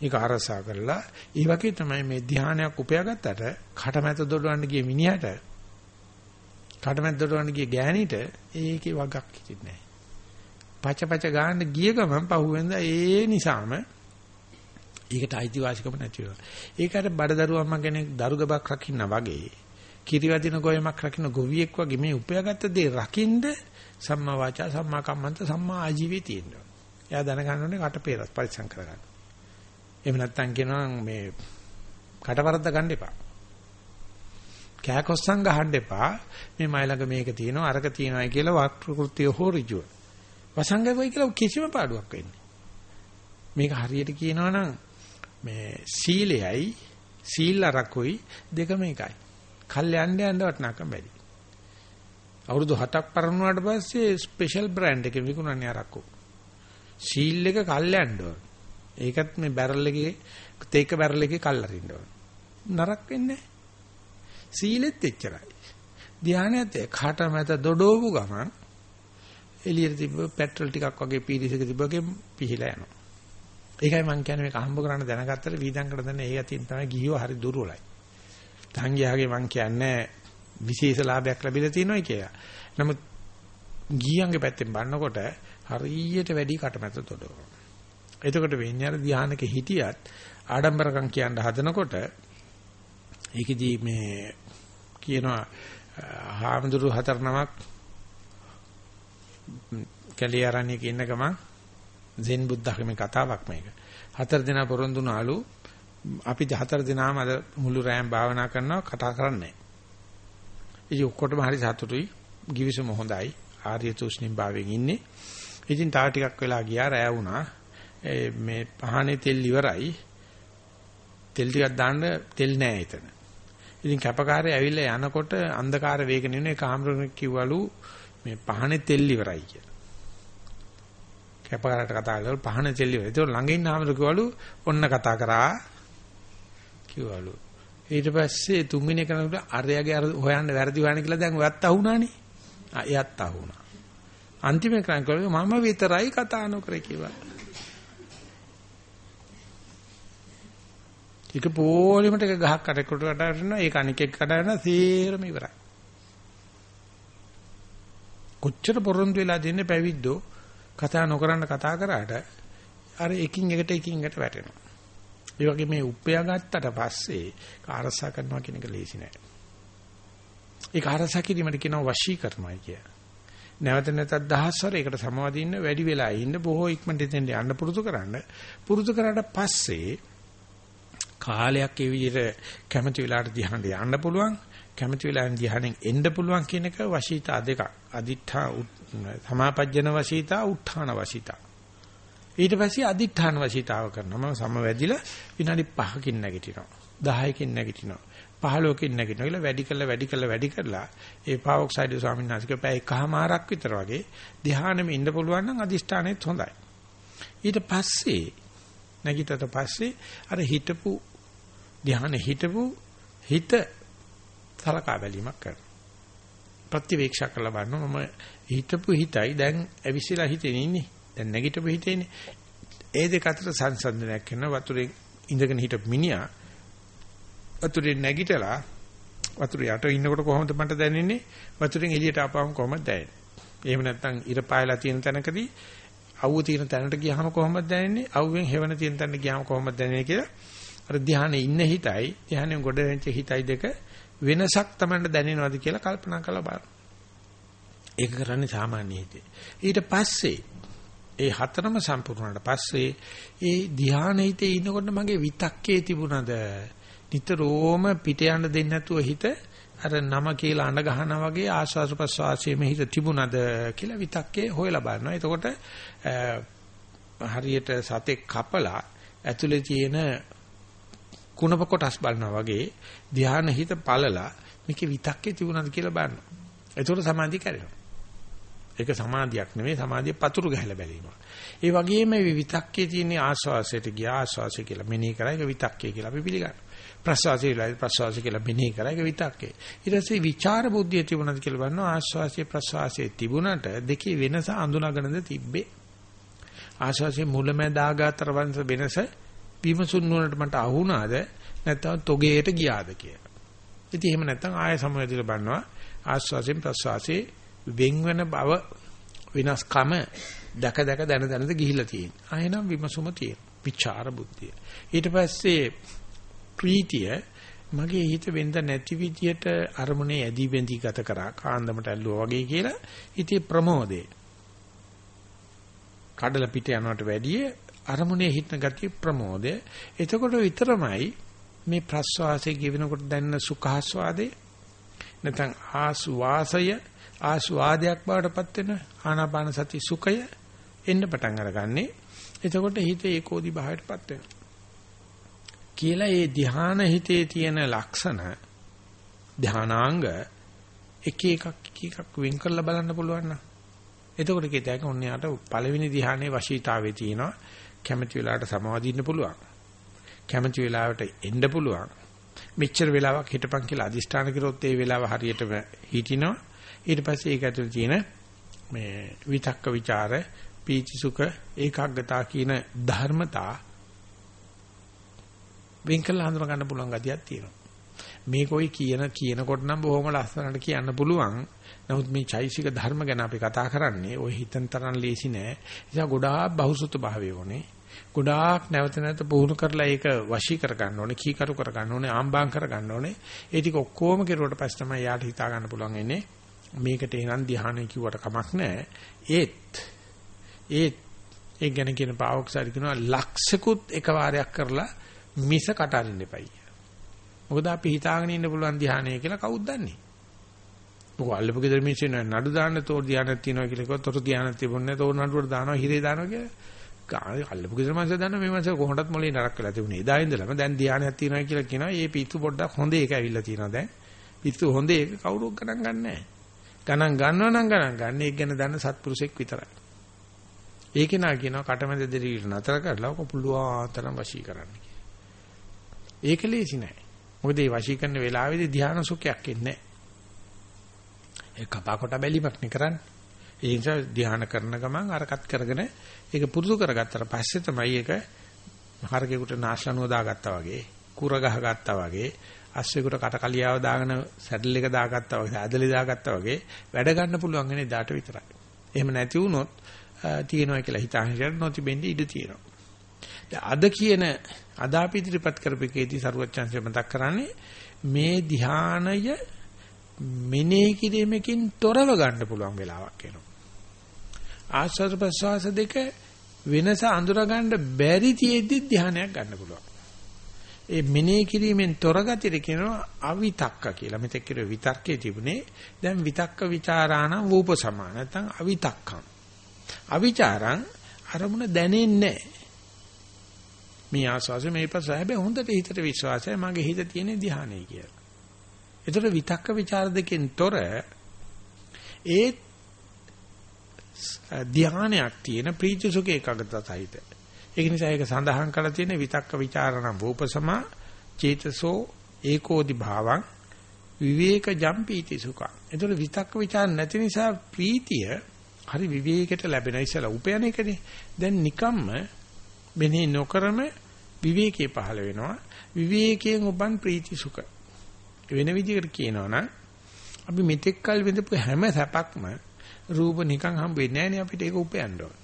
ඒක අරසා කරලා ඒ වගේ තමයි මේ ධානයක් උපයාගත්තට කටමැත දොඩවන්න ගිය මිනිහට කටමැත දොඩවන්න ගිය ගෑණිට ඒකේ වගක් හිටින්නේ නැහැ. පච පච ගන්න ගිය ගමන් පහුවෙන්ද ඒ නිසාම ඒකට අයිතිවාසිකම නැති වෙනවා. ඒකට බඩදරුවම්ම කෙනෙක් දරුගබක් රකින්න වගේ කිරිවදින ගොයමක් රකින්න ගොවියෙක් වගේ මේ උපයාගත්ත දේ රකින්න සම්මා වාචා සම්මා කම්මන්ත සම්මා ආජීවී තියෙනවා. එයා දැනගන්න ඕනේ කට පෙරස් පරිසම් කරගන්න. එහෙම නැත්නම් කියනවා මේ කටවරද්ද ගන්න එපා. කෑකොස්සන් ගහන්න එපා. මේ මයිලඟ මේක තියෙනවා අරක තියෙනවායි කියලා වක්‍ෘකෘතිය හෝ ඍජුව. වසංගකයි කියලා කිසිම පාඩුවක් වෙන්නේ. මේක හරියට කියනවා නම් මේ සීලයයි සීල් අරකුයි දෙකම එකයි. කල්යන්න යන්න වටනකම් බැරි. අවුරුදු 7ක් පරණුවාට පස්සේ ස්පෙෂල් බ්‍රෑන්ඩ් එකේ විකුණන්නේ අරක්කු. සීල් එක කල්යන්න ඕන. ඒකත් මේ බැරල් එකේ තේක බැරල් එකේ කල් අරින්න ඕන. නරක වෙන්නේ සීලෙත් එච්චරයි. ධානයත් කාට මත දොඩෝවු ගමන් එළියට තිබ්බ පෙට්‍රල් ටිකක් වගේ පීරිසක තිබ්බගේ පිහිලා යනවා. ඒකයි මම කියන්නේ මේක හම්බ කරන්න දැනගත්තට වීදම් කර දෙන්න ඒ අතින් තමයි ගිහියෝ හරි දුර්වලයි. සංඝයාගේ මම කියන්නේ විශේෂ ලාභයක් ලැබිලා තියෙනවා කියලා. නමුත් ගිහියන්ගේ පැත්තෙන් බලනකොට හරියට වැඩි කටමැත තොඩව. එතකොට වෙන්නේ අර ධානයක හිටියත් ආඩම්බරකම් කියන්න හදනකොට ඒකෙදී මේ කියනවා හාමුදුරු හතර නමක් කැලිය ආරණ්‍යක ඉන්න ගමන් සෙන් බුද්ධ학මේ කතාවක් මේක. හතර දිනා පොරොන්දුනාලු අපි හතර දිනාම අද මුළු රෑම භාවනා කරනවා කතා කරන්නේ. ඉතින් ඔක්කොටම හරි සතුටුයි. givisම හොඳයි. ආර්ය තුෂ්ණිම් භාවයෙන් ඉන්නේ. ඉතින් තා ටිකක් වෙලා ගියා රෑ වුණා. මේ පහනේ තෙල් ඉවරයි. තෙල් ටිකක් දාන්න තෙල් නෑ එතන. ඉතින් කැපකාරය ඇවිල්ලා යනකොට අන්ධකාර වේගන ඉන්නේ කාමරෙක කිව්වලු මේ පහනේ තෙල් ඉවරයි කියලා. කැපකාරට කතා කරලා පහනේ තෙල් ඉවරයි. ඒක ළඟින් ආමර කිව්වලු ඔන්න කතා කරා කිව්වලු. ඊට පස්සේ තුන්වෙනි කෙනාට අරයාගේ අර හොයන්න වැරදි වහන කියලා දැන් ඔයත් අහුණානේ. ආ එයත් අහුණා. අන්තිම ක්‍රාන්කවල මම විතරයි කතා නොකර කිව්වා. එක පොලිමට එක ගහක් කඩකට කඩනවා ඒක අනික එක්ක කඩනවා සේරම ඉවරයි. කොච්චර පොරොන්දු වෙලා දෙන්නේ පැවිද්දෝ කතා නොකරන කතා කරාට අර එකින් එකට එකින් එකට වැටෙනවා. ඒ වගේ මේ උපයා ගත්තට පස්සේ කාරසා කරනවා කියන එක ලේසි නෑ. ඒක ආරසා කිරීමට කියනවා වශී කරනවා කිය. නැවත නැතත් දහස්වර ඒකට සමවදින්න වැඩි වෙලා ඉන්න බොහෝ ඉක්මනට එතෙන් යන්න පුරුදු කරන්න. පුරුදු කරාට පස්සේ කාලයක් ඒ විදිහට කැමති වෙලාවට ධ්‍යානට යන්න පුළුවන්. කැමති වෙලාවෙන් ධ්‍යානෙන් එන්න පුළුවන් කියන එක වශීතා දෙකක්. අදිඨා සමාපජ්ජන වශීතා උත්ථාන වශීතා. ඊට පස්සේ අදිඨාන වශීතාව කරනවා. මම සමවැදිලා විනාඩි 5කින් නැගිටිනවා. 10කින් නැගිටිනවා. 15කින් නැගිටිනවා කියලා වැඩි කරලා වැඩි කරලා වැඩි කරලා ඒ පාවොක්සයිඩ් ස්වාමීන් වහන්සේගේ පැය එකමාරක් විතර වගේ ධ්‍යානෙම ඉන්න පුළුවන් නම් අදිෂ්ඨානෙත් හොඳයි. ඊට පස්සේ නැගිටට පස්සේ අර හිතපු ධ්‍යානෙ හිතපු හිත සලකා බැලීමක් කරනවා. ප්‍රතිවේක්ෂා කරලා බලනවා මම හිතපු හිතයි දැන් ඇවිස්සලා හිතෙන ඉන්නේ. දැන් නැගිටපු හිතේනේ. ඒ දෙක අතර සංසන්දනයක් කරන වතුරේ ඉඳගෙන හිටපු මිනිහා වතුරේ නැගිටලා වතුර යට ඉන්නකොට කොහොමද මට දැනෙන්නේ? වතුරෙන් එළියට ආපුවම කොහොමද දැනෙන්නේ? එහෙම නැත්නම් ඉර පායලා තියෙන තැනකදී අවුව තියෙන තැනට ගියාම කොහොමද දැනෙන්නේ? අවුවෙන් හෙවණ තියෙන තැනට ගියාම කොහොමද දැනෙන්නේ කියලා අර ධානයේ ඉන්න හිතයි ධානයෙන් ගොඩ වෙච්ච හිතයි දෙක වෙනසක් තමයි දැනෙනවද කියලා කල්පනා කරලා බලන්න. ඒක කරන්නේ සාමාන්‍ය හිතේ. ඊට පස්සේ ඒ හතරම සම්පූර්ණවට පස්සේ ඒ ධානයේ හිතේ ඉන්නකොට මගේ විතක්කේ තිබුණද නිතරම පිට යන්න දෙන්නේ නැතුව හිත අර නම කියලා අඬ ගහනා වගේ ආස්වාස ප්‍රසවාසයේ මෙහිත තිබුණද කියලා විතක්කේ හොයලා බලනවා. එතකොට හරියට සතෙක් කපලා ඇතුලේ තියෙන කුණප කොටස් බලනවා වගේ ධානය හිත පළලා මේකේ විතක්කේ තිබුණද කියලා බලනවා. එතකොට සමාධිය කැරෙනවා. ඒක සමාධියක් නෙමෙයි සමාධිය පතුරු ගහලා බැලීම. ඒ වගේම විතක්කේ තියෙන ආස්වාසයට ගියා ආස්වාසය කියලා මෙනෙහි කරා ඒක විතක්කේ කියලා අපි පිළිගන්නවා. ප්‍රසවාසය විලයි ප්‍රසවාසය කියලා මෙනෙහි කරා ඒක විතක්කේ. ඊට පස්සේ විචාර බුද්ධිය තිබුණාද කියලා බලනවා ආස්වාසය ප්‍රසවාසය තිබුණාට දෙකේ වෙනස අඳුනාගෙනද තිබ්බේ. ආස්වාසයේ මුලමැදාග අතර වෙනස විමසුන් නුනට මට අහුණාද නැත්නම් තොගේට ගියාද කියලා. ඉතින් එහෙම නැත්නම් ආය සමවැදිලා බලනවා ආස්වාසයෙන් ප්‍රසවාසයේ වෙන් වෙන බව විනාශකම දැක දැක දැන දැනද ගිහිලා තියෙනවා. ආයෙනම් විමසුම තියෙන. විචාර බුද්ධිය. ඊට පස්සේ ප්‍රීතිය මගේ හිත වෙන්ද නැති විදියට අරමුණේ ඇදී බැඳී ගත කරා කාන්දමට ඇල්ලුවා වගේ කියලා ඉතින් ප්‍රමෝදේ කඩල පිට යනවට වැඩිය අරමුණේ හිටන ගතිය ප්‍රමෝදය. එතකොට විතරමයි මේ ප්‍රස්වාසයේ ගෙවෙනකොට දැනෙන සුඛාස්වාදේ නැත්නම් ආස්වාසය ආස්වාදයක් බවටපත් වෙන ආනාපාන සති සුඛය එන්න පටන් අරගන්නේ. එතකොට හිත ඒකෝදි භාවයටපත් වෙනවා. කියලා ඒ ධ්‍යාන හිතේ තියෙන ලක්ෂණ ධානාංග එක එකක් එකක් වෙන් කරලා බලන්න පුළුවන් නම්. එතකොට කිතයක ඔන්න යාට පළවෙනි ධ්‍යානයේ වශීතාවේ තියෙනවා. කැමති වෙලාවට සමාවදීන්න පුළුවන්. කැමති වෙලාවට එන්න පුළුවන්. මෙච්චර වෙලාවක් හිටපන් කියලා අදිෂ්ඨාන කරොත් ඒ වෙලාව හරියටම හිටිනවා. ඊට පස්සේ ඒක ඇතුළේ තියෙන මේ විතක්ක ਵਿਚාර පීචි සුඛ ඒකාග්‍රතාව කියන ධර්මතා වෙන් කළ හඳුන ගන්න පුළුවන් ගතියක් තියෙනවා. මේ කොයි කියන කියනකොට නම් බොහොම ලස්සනට කියන්න පුළුවන්. නමුත් මේ චෛසික ධර්ම ගැන අපි කතා කරන්නේ ওই හිතෙන් තරම් ලේසි නෑ. ඒක ගොඩාක් බහුසුත භාවය ඕනේ. ගොඩාක් නැවත නැවත පුහුණු කරලා ඒක වශී කර ගන්න ඕනේ, කීකරු කර ගන්න ඕනේ, ආම්බාම් කර ගන්න ඕනේ. ඒ ටික ඔක්කොම කෙරුවට පස්සේ තමයි යාට හිතා ගන්න පුළුවන් ඉන්නේ. මේකට එනන් ධ්‍යානය කිව්වට කමක් නැහැ. ඒත් ඒත් ඒ ගැන කියන පාවොක්සාරි කියනවා ලක්ෂිකුත් එකවරයක් කරලා මිස කට අරින්න එපයි. මොකද අපි හිතාගෙන ඉන්න පුළුවන් ධ්‍යානය කියලා කවුද දන්නේ? මොකෝ අල්ලපු ගෙදර මිනිස්සු නඩු දාන්න තෝ ධ්‍යානයක් තියනවා කියලා කිව්වොත් තොර ධ්‍යානයක් තිබුණේ තෝ නඩුවට දානවා හිරේ දානවා කියලා. අල්ලපු ගෙදර මිනිස්සු දන්නා මේ මිනිස්සු කොහොමදත් මොලේ නරක වෙලා තිබුණේ. එදා ඉඳලම දැන් ධ්‍යානයක් තියනවා කියලා කියනවා. මේ පිස්සු පොඩ්ඩක් හොඳ එක ඇවිල්ලා තියෙනවා දැන්. පිස්සු හොඳ එක කවුරුත් ගණන් ගන්නෑ. ගණන් ගන්නව නම් ගණන් ගන්න. ඒක ගැන දන්න සත්පුරුෂෙක් විතරයි. ඒකේ නා කියනවා කටමැද දෙරියට නතර කරලා ඔක පුළුවන් තරම් වශී කරන්න. ඒක ලේසි නෑ. මොකද මේ වශී කරන වෙලාවේදී ධානා සුඛයක් එන්නේ නෑ. ඒ කපා කොට බැලීමක් නේ කරන්නේ. ඒ නිසා ධානා කරන ගමන් අරකට කරගෙන ඒක පුරුදු කරගත්තට පස්සේ තමයි ඒක හරකෙකුට නාශලනුව දාගත්තා වගේ කුර ගහගත්තා වගේ අස්සෙකුට කට කලියාව දාගෙන සැඩල් එක දාගත්තා වගේ ඇදලි දාගත්තා වගේ වැඩ ගන්න පුළුවන් වෙන්නේ දාට විතරයි. එහෙම නැති වුණොත් තියෙනවා කියලා හිතාගෙන ඉන්න නොතිබෙන්නේ ඉඩ තියෙනවා. අද කියන අද අපි ඉදිරිපත් කරපේකේදී සරුවච්චන්සේ මතක් කරන්නේ මේ ධානය මෙනෙහි කිරීමකින් තොරව ගන්න පුළුවන් වෙලාවක් එනවා. ආස්වාද ප්‍රසවාස දෙක වෙනස අඳුරගන්න බැරි තියෙද්දි ධානයක් ගන්න පුළුවන්. ඒ මෙනෙහි කිරීමෙන් තොරගතිර කියනවා අවිතක්ක කියලා. මෙතෙක් කිව්ව විතක්කේ තිබුණේ දැන් විතක්ක ਵਿਚාරාණ වූප සමාන. නැත්නම් අවිතක්කම්. අවිචාරං අරමුණ දැනෙන්නේ මේ ආස්වාසය මේ පස්ස හැබැයි හොඳට හිතට විශ්වාසය මගේ හිත තියෙන ධානයයි කියලා. ඒතර විතක්ක ਵਿਚාර දෙකෙන් තොර ඒත් ධානයක් තියෙන ප්‍රීති සුඛ ඒකාගතසහිත. ඒක නිසා ඒක සඳහන් කරලා තියෙන විතක්ක ਵਿਚාරණ වූපසමා චේතසෝ ඒකෝදි භාවං විවේක ජම්පීති සුඛං. ඒතකොට විතක්ක ਵਿਚාර නැති නිසා ප්‍රීතිය හරි විවේකයට ලැබෙන ඉසලා උපයන එකනේ. දැන් නිකම්ම මෙනෙහි නොකරම විවේකයේ පහළ වෙනවා. විවේකයෙන් උපන් ප්‍රීති සුඛ. වෙන විදිහකට කියනවා නම් අපි මෙතෙක් කල් විඳපු හැම සැපක්ම රූප නිකන් හම්බ වෙන්නේ නැහැ නේ අපිට ඒක උපයන්න ඕන.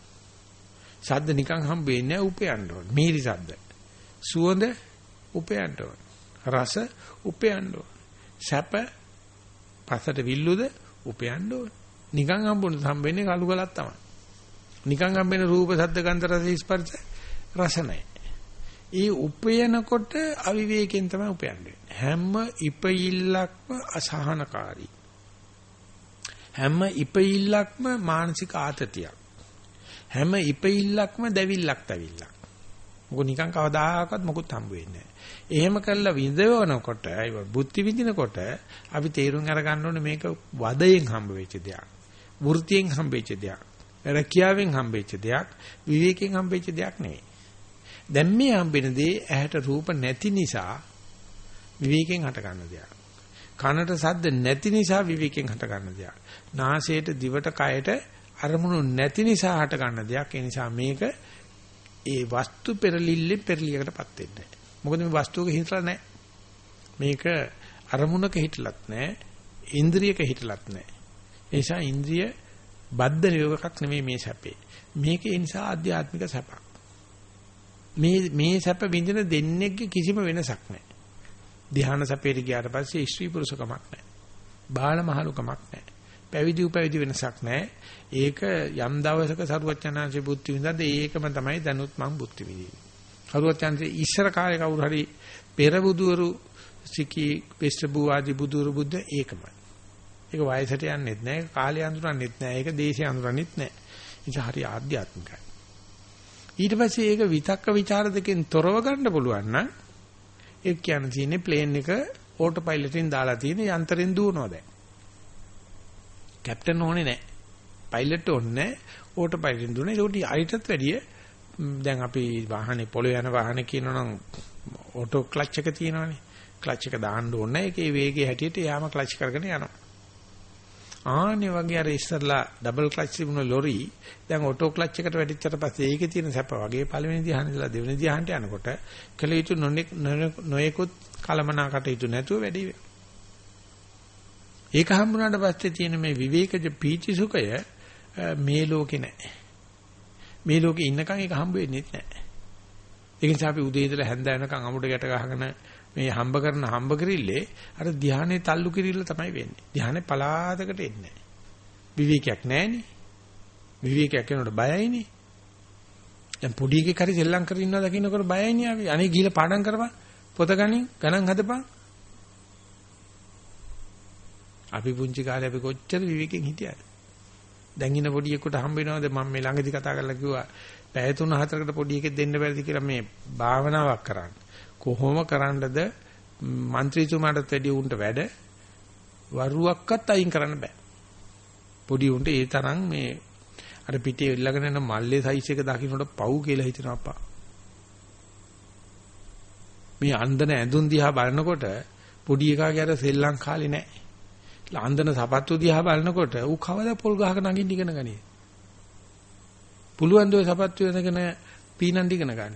ශබ්ද නිකන් හම්බ වෙන්නේ නැහැ උපයන්න ඕන. මීරි ශබ්ද. සුවඳ උපයන්න ඕන. රස උපයන්න ඕන. සැප පසට විල්ලුද උපයන්න ඕන. නිකන් හම්බුන හම්බෙන්නේ කළු ගලක් තමයි. නිකන් හම්බෙන රූප ශබ්ද ගන්ධ රස ස්පර්ශ රස නැහැ. ඒ උපයනකොට අවිවේකයෙන් තමයි උපයන්නේ. හැම ඉපිල්ලක්ම අසහනකාරී. හැම ඉපිල්ලක්ම මානසික ආතතියක්. හැම ඉපිල්ලක්ම දැවිල්ලක් තැවිල්ලක්. මොකද නිකන් කවදාකවත් මොකුත් හම්බ වෙන්නේ නැහැ. එහෙම කළා විඳවනකොට ඒ බුද්ධි විඳිනකොට අපි තේරුම් අරගන්න ඕනේ මේක වදයෙන් හම්බ වෙච්ච දෙයක්. වෘත්තියෙන් හම්බ වෙච්ච දෙයක්. රැකියාවෙන් හම්බ වෙච්ච දෙයක්. විවේකයෙන් හම්බ වෙච්ච දෙයක් නෙවෙයි. දැන් මේ හම්බෙන දේ ඇහැට රූප නැති නිසා විවේකයෙන් හට ගන්න දෙයක්. කනට සද්ද නැති නිසා විවේකයෙන් හට ගන්න දෙයක්. නාසයට දිවට කයට අරමුණු නැති නිසා හට ගන්න දෙයක්. ඒ නිසා මේක ඒ වස්තු පෙරලිල්ලේ පෙරලියකටපත් වෙන්නේ. මොකද මේ වස්තුවක හිතලා නැහැ. මේක අරමුණක හිටලත් නැහැ. ඉන්ද්‍රියක හිටලත් නැහැ. ඒ නිසා ඉන්ද්‍රිය බද්ධ නියෝගයක් නෙමෙයි මේ සැපේ. මේක ඒ නිසා ආධ්‍යාත්මික සැපක්. මේ මේ සැප විඳින දෙන්නේගේ කිසිම වෙනසක් නැහැ. ධ්‍යාන සැපේට ගියාට පස්සේ ස්ත්‍රී පුරුෂකමක් නැහැ. බාල මහලුකමක් නැහැ. පැවිදි උපැවිදි වෙනසක් නැහැ. ඒක යම් දවසක සරුවචනාංශේ බුද්ධි විඳද්ද ඒකම තමයි දැනුත් මම බුද්ධි විඳින්නේ. සරුවචනාංශේ ඉස්සර කාලේ කවුරු හරි පෙර බුදුවරු සිකී පෙස්සබු ආදී බුදුවරු බුද්ධ ඒකමයි. ඒක වයසට යන්නෙත් නැහැ. කාලය අඳුරන්නෙත් නැහැ. ඒක දේශය අඳුරන්නෙත් නැහැ. ඒක හරි ආධ්‍යාත්මිකයි. ඊට පස්සේ ඒක විතක්ක ਵਿਚාර දෙකෙන් තොරව ගන්න පුළුවන් නම් ඒ කියන්නේ තියෙන්නේ ප්ලේන් එක ඕටෝ පයිලට්ෙන් දාලා තියෙන යන්ත්‍රෙන් දුවනවා දැන්. කැප්ටන් ඕනේ නැහැ. පයිලට් ඕනේ නැහැ. ඕටෝ පයිලට්ෙන් දුවන. ඒකට අයිටත් වැඩිය දැන් අපි වාහනේ පොළොව යන වාහනේ කියනනම් ඕටෝ ක්ලච් එක තියෙනවානේ. ක්ලච් එක දාන්න ඕනේ නැහැ. ඒකේ වේගය හැටියට යාම ක්ලච් කරගෙන යනවා. ආන්නේ වගේ අර ඉස්සරලා ඩබල් ක්ලච් තිබුණ ලොරි දැන් ඔටෝ ක්ලච් එකට වැටිච්චට පස්සේ ඒකේ තියෙන සැප වගේ පළවෙනි ධ්‍යාන ඉඳලා දෙවෙනි ධ්‍යානට යනකොට කල යුතු නොයෙකුත් කලමනාකට යුතු නැතුව වැඩි වෙනවා. ඒක හම්බුනාට පස්සේ තියෙන මේ විවේකජ පීචි සුඛය මේ ලෝකේ නැහැ. මේ ලෝකේ ඉන්නකන් ඒක හම්බ වෙන්නේ නැහැ. ඒ නිසා අපි උදේ ඉඳලා හැන්ද වෙනකන් අමුඩ ගැට ගහගෙන මේ හම්බ කරන හම්බ කිරිල්ලේ අර ධානයේ තල්ලු කිරිල්ල තමයි වෙන්නේ. ධානයේ පලාතකට එන්නේ නැහැ. විවේකයක් නැහැනේ. විවේකයක් වෙනකොට බයයිනේ. දැන් පොඩි එකෙක් හරි සෙල්ලම් කරගෙන ඉන්නවා දකින්නකොට බයයිනේ අපි. අනේ ගිහලා පාඩම් කරපන්. පොත ගනින් ගණන් හදපන්. අපි පුංචි කාලේ අපි කොච්චර විවේකයෙන් හිටියද? දැන් ඉන්න පොඩි එකකට හම්බ වෙනවද මම මේ ළඟදි කතා කරලා කිව්වා පැය 3-4කට පොඩි එකෙක් දෙන්න බැරිද කියලා මේ භාවනාවක් කරන්න. කොහොම කරන්නද മന്ത്രിතුමාටත් වැඩි උන්ට වැඩ වරුවක්වත් අයින් කරන්න බෑ. පොඩි උන්ට ඒ තරම් මේ අර පිටේ ඉල්ලගෙන යන මල්ලේ සයිස් එක දකින්නට පව් කියලා හිතනවා අප්පා. මේ අන්දන ඇඳුම් දිහා බලනකොට පොඩි එකාගේ අර සෙල්ලම් කාලේ නැහැ. අන්දන සපත්තු දිහා බලනකොට ඌ කවදා පොල් ගහක නගින්න ඉගෙන ගනියි. පුළුවන් දෝ සපත්තු වෙනකන පීනන් ඉගෙන ගන්න.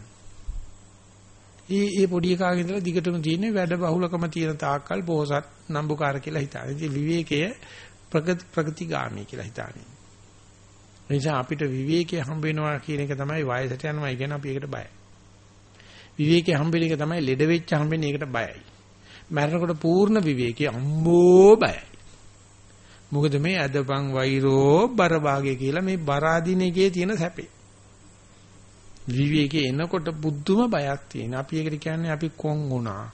ඒ ඒ පොඩි එකාගේ ඉඳලා දිගටම තියෙන වැඩ බහුලකම තියෙන තාක්කල් බොහෝසත් නම්බුකාර කියලා හිතාන. ඉතින් විවේකයේ ප්‍රගති ප්‍රගතිගාමී කියලා හිතානේ. එනිසා අපිට විවේකයේ හම්බ වෙනවා කියන එක තමයි වයසට යනවා කියන අපි ඒකට බයයි. විවේකයේ හම්බ වෙන එක තමයි ලෙඩ වෙච්ච හම්බ වෙන එකට බයයි. මරණකොට පූර්ණ විවේකයේ අම්බෝ බයයි. මොකද මේ අදපන් වෛරෝ බරභාගය කියලා මේ බරාදීන එකේ තියෙන සැපේ. විවේකේ එනකොට බුද්ධම බයක් තියෙන. අපි ඒකට කියන්නේ අපි කොන් වුණා,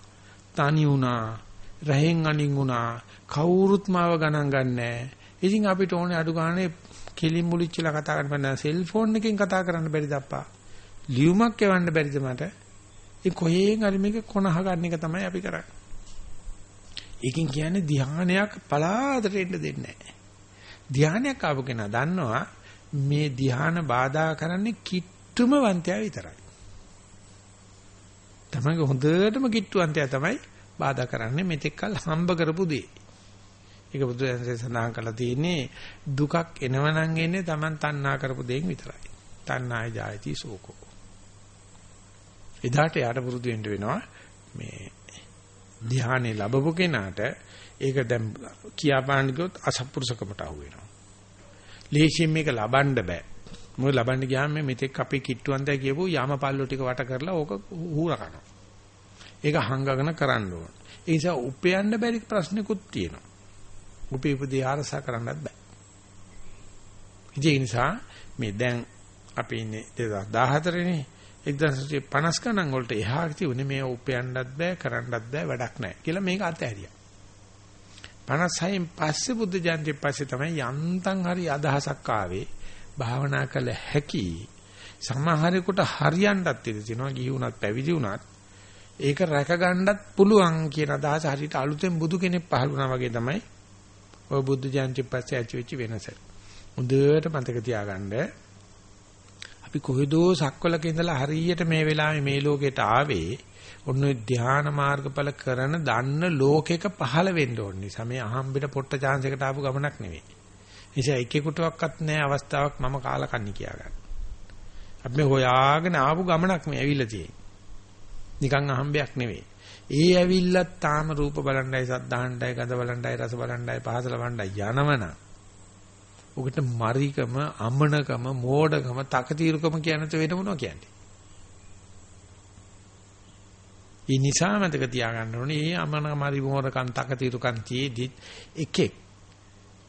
තනි වුණා, රහෙන් අනින් වුණා, කවුරුත් මාව ගණන් ගන්නෑ. ඉතින් අපිට ඕනේ අඩු ගානේ කෙලින් මුලිච්චලා කතා කරන්න බෑ. සෙල්ෆෝන් එකෙන් කතා කරන්න බැරිද අප්පා? ලියුමක් එවන්න බැරිද මට? ඒ කොහෙන් හරි මේක කොනහ ගන්න එක තමයි අපි කරන්නේ. ඒකෙන් කියන්නේ ධානයක් පලාතට එන්න දෙන්නේ නැහැ. ධානයක් ආපු කෙනා දන්නවා මේ ධාන බාධා කරන්නේ කිට්ටුම වන්තයා විතරයි. තමන්ගේ හොඳටම කිට්ටුවන්තයා තමයි බාධා කරන්නේ මෙතෙක්කල් හම්බ කරපු දේ. ඒක බුදුරජාණන්සේ සඳහන් කරලා තියෙන්නේ දුකක් එනවනම් එන්නේ Taman තණ්හා කරපු දෙයින් විතරයි. තණ්හාය ජායති සෝකෝ. එදාට යාට පුරුදු වෙන්න වෙනවා මේ ධ්‍යානෙ ලැබපු කෙනාට ඒක දැන් කියාපාන්න ගියොත් අසත්පුරුෂකමට අහු වෙනවා. ලේසියෙන් මේක ලබන්න බෑ. මොකද ලබන්න ගියාම මේ මෙතෙක් අපේ කිට්ටුවන්තය කියපු යාමපල්ලෝ ටික වට කරලා ඕක හූර කරනවා. ඒක හංගගෙන කරන්න ඕන. ඒ නිසා උපයන්න බැරි ප්‍රශ්නිකුත් තියෙනවා. උපේ උපදී ආරසා කරන්නත් බෑ. ඒ නිසා මේ දැන් අපි ඉන්නේ 2014 නේ 1950 ගණන් වලට එහා තිබුණේ මේ උපයන්නත් බෑ කරන්නත් බෑ වැඩක් නැහැ කියලා මේක අතහැරියා. 56න් පස්සේ බුද්ධ ජයන්ති පස්සේ තමයි යන්තම් හරි අදහසක් ආවේ භාවනා කළ හැකි සමහරෙකුට හරියන්නත් ඉඳී තිනවා ගිහි වුණත් පැවිදි වුණත් ඒක රැක ගන්නත් පුළුවන් කියන අදහස හරියට අලුතෙන් බුදු කෙනෙක් පහළ වුණා වගේ තමයි ඔය බුද්ධ ජයන්ති පස්සේ ඇති වෙච්ච වෙනස. හොඳට මතක තියාගන්න අපි කොහෙදෝ සක්වලක ඉඳලා හරියට මේ වෙලාවේ මේ ලෝකෙට ආවේ ඔන්න ධ්‍යාන මාර්ගඵල කරන දන්න ලෝකෙක පහළ වෙන්න ඕන නිසා මේ අහම්බෙට පොට්ට chance එකට ආපු ගමනක් නෙවෙයි. නිසා එකෙකුටවත් නැහැ අවස්ථාවක් මම කාලා කන්නේ කියා ගන්න. අපි මේ හොයාගෙන ආපු ගමනක් මේ ඇවිල්ලා තියෙන්නේ. නිකන් අහම්බයක් නෙවෙයි. ඒ ඇවිල්ලත් තාම රූප බලණ්ඩයි සද්ධාණ්ඩයි ගඳ බලණ්ඩයි රස බලණ්ඩයි පහස ලබණ්ඩයි යනවන. උකට මරිකම අමනකම මෝඩකම තකතිරුකම කියනත වෙන මොනවා කියන්නේ. ඒ නිසා මතක තියාගන්න ඕනේ මේ අමන මරි මෝරකම් තකතිරුකම් තියේදි එකෙක්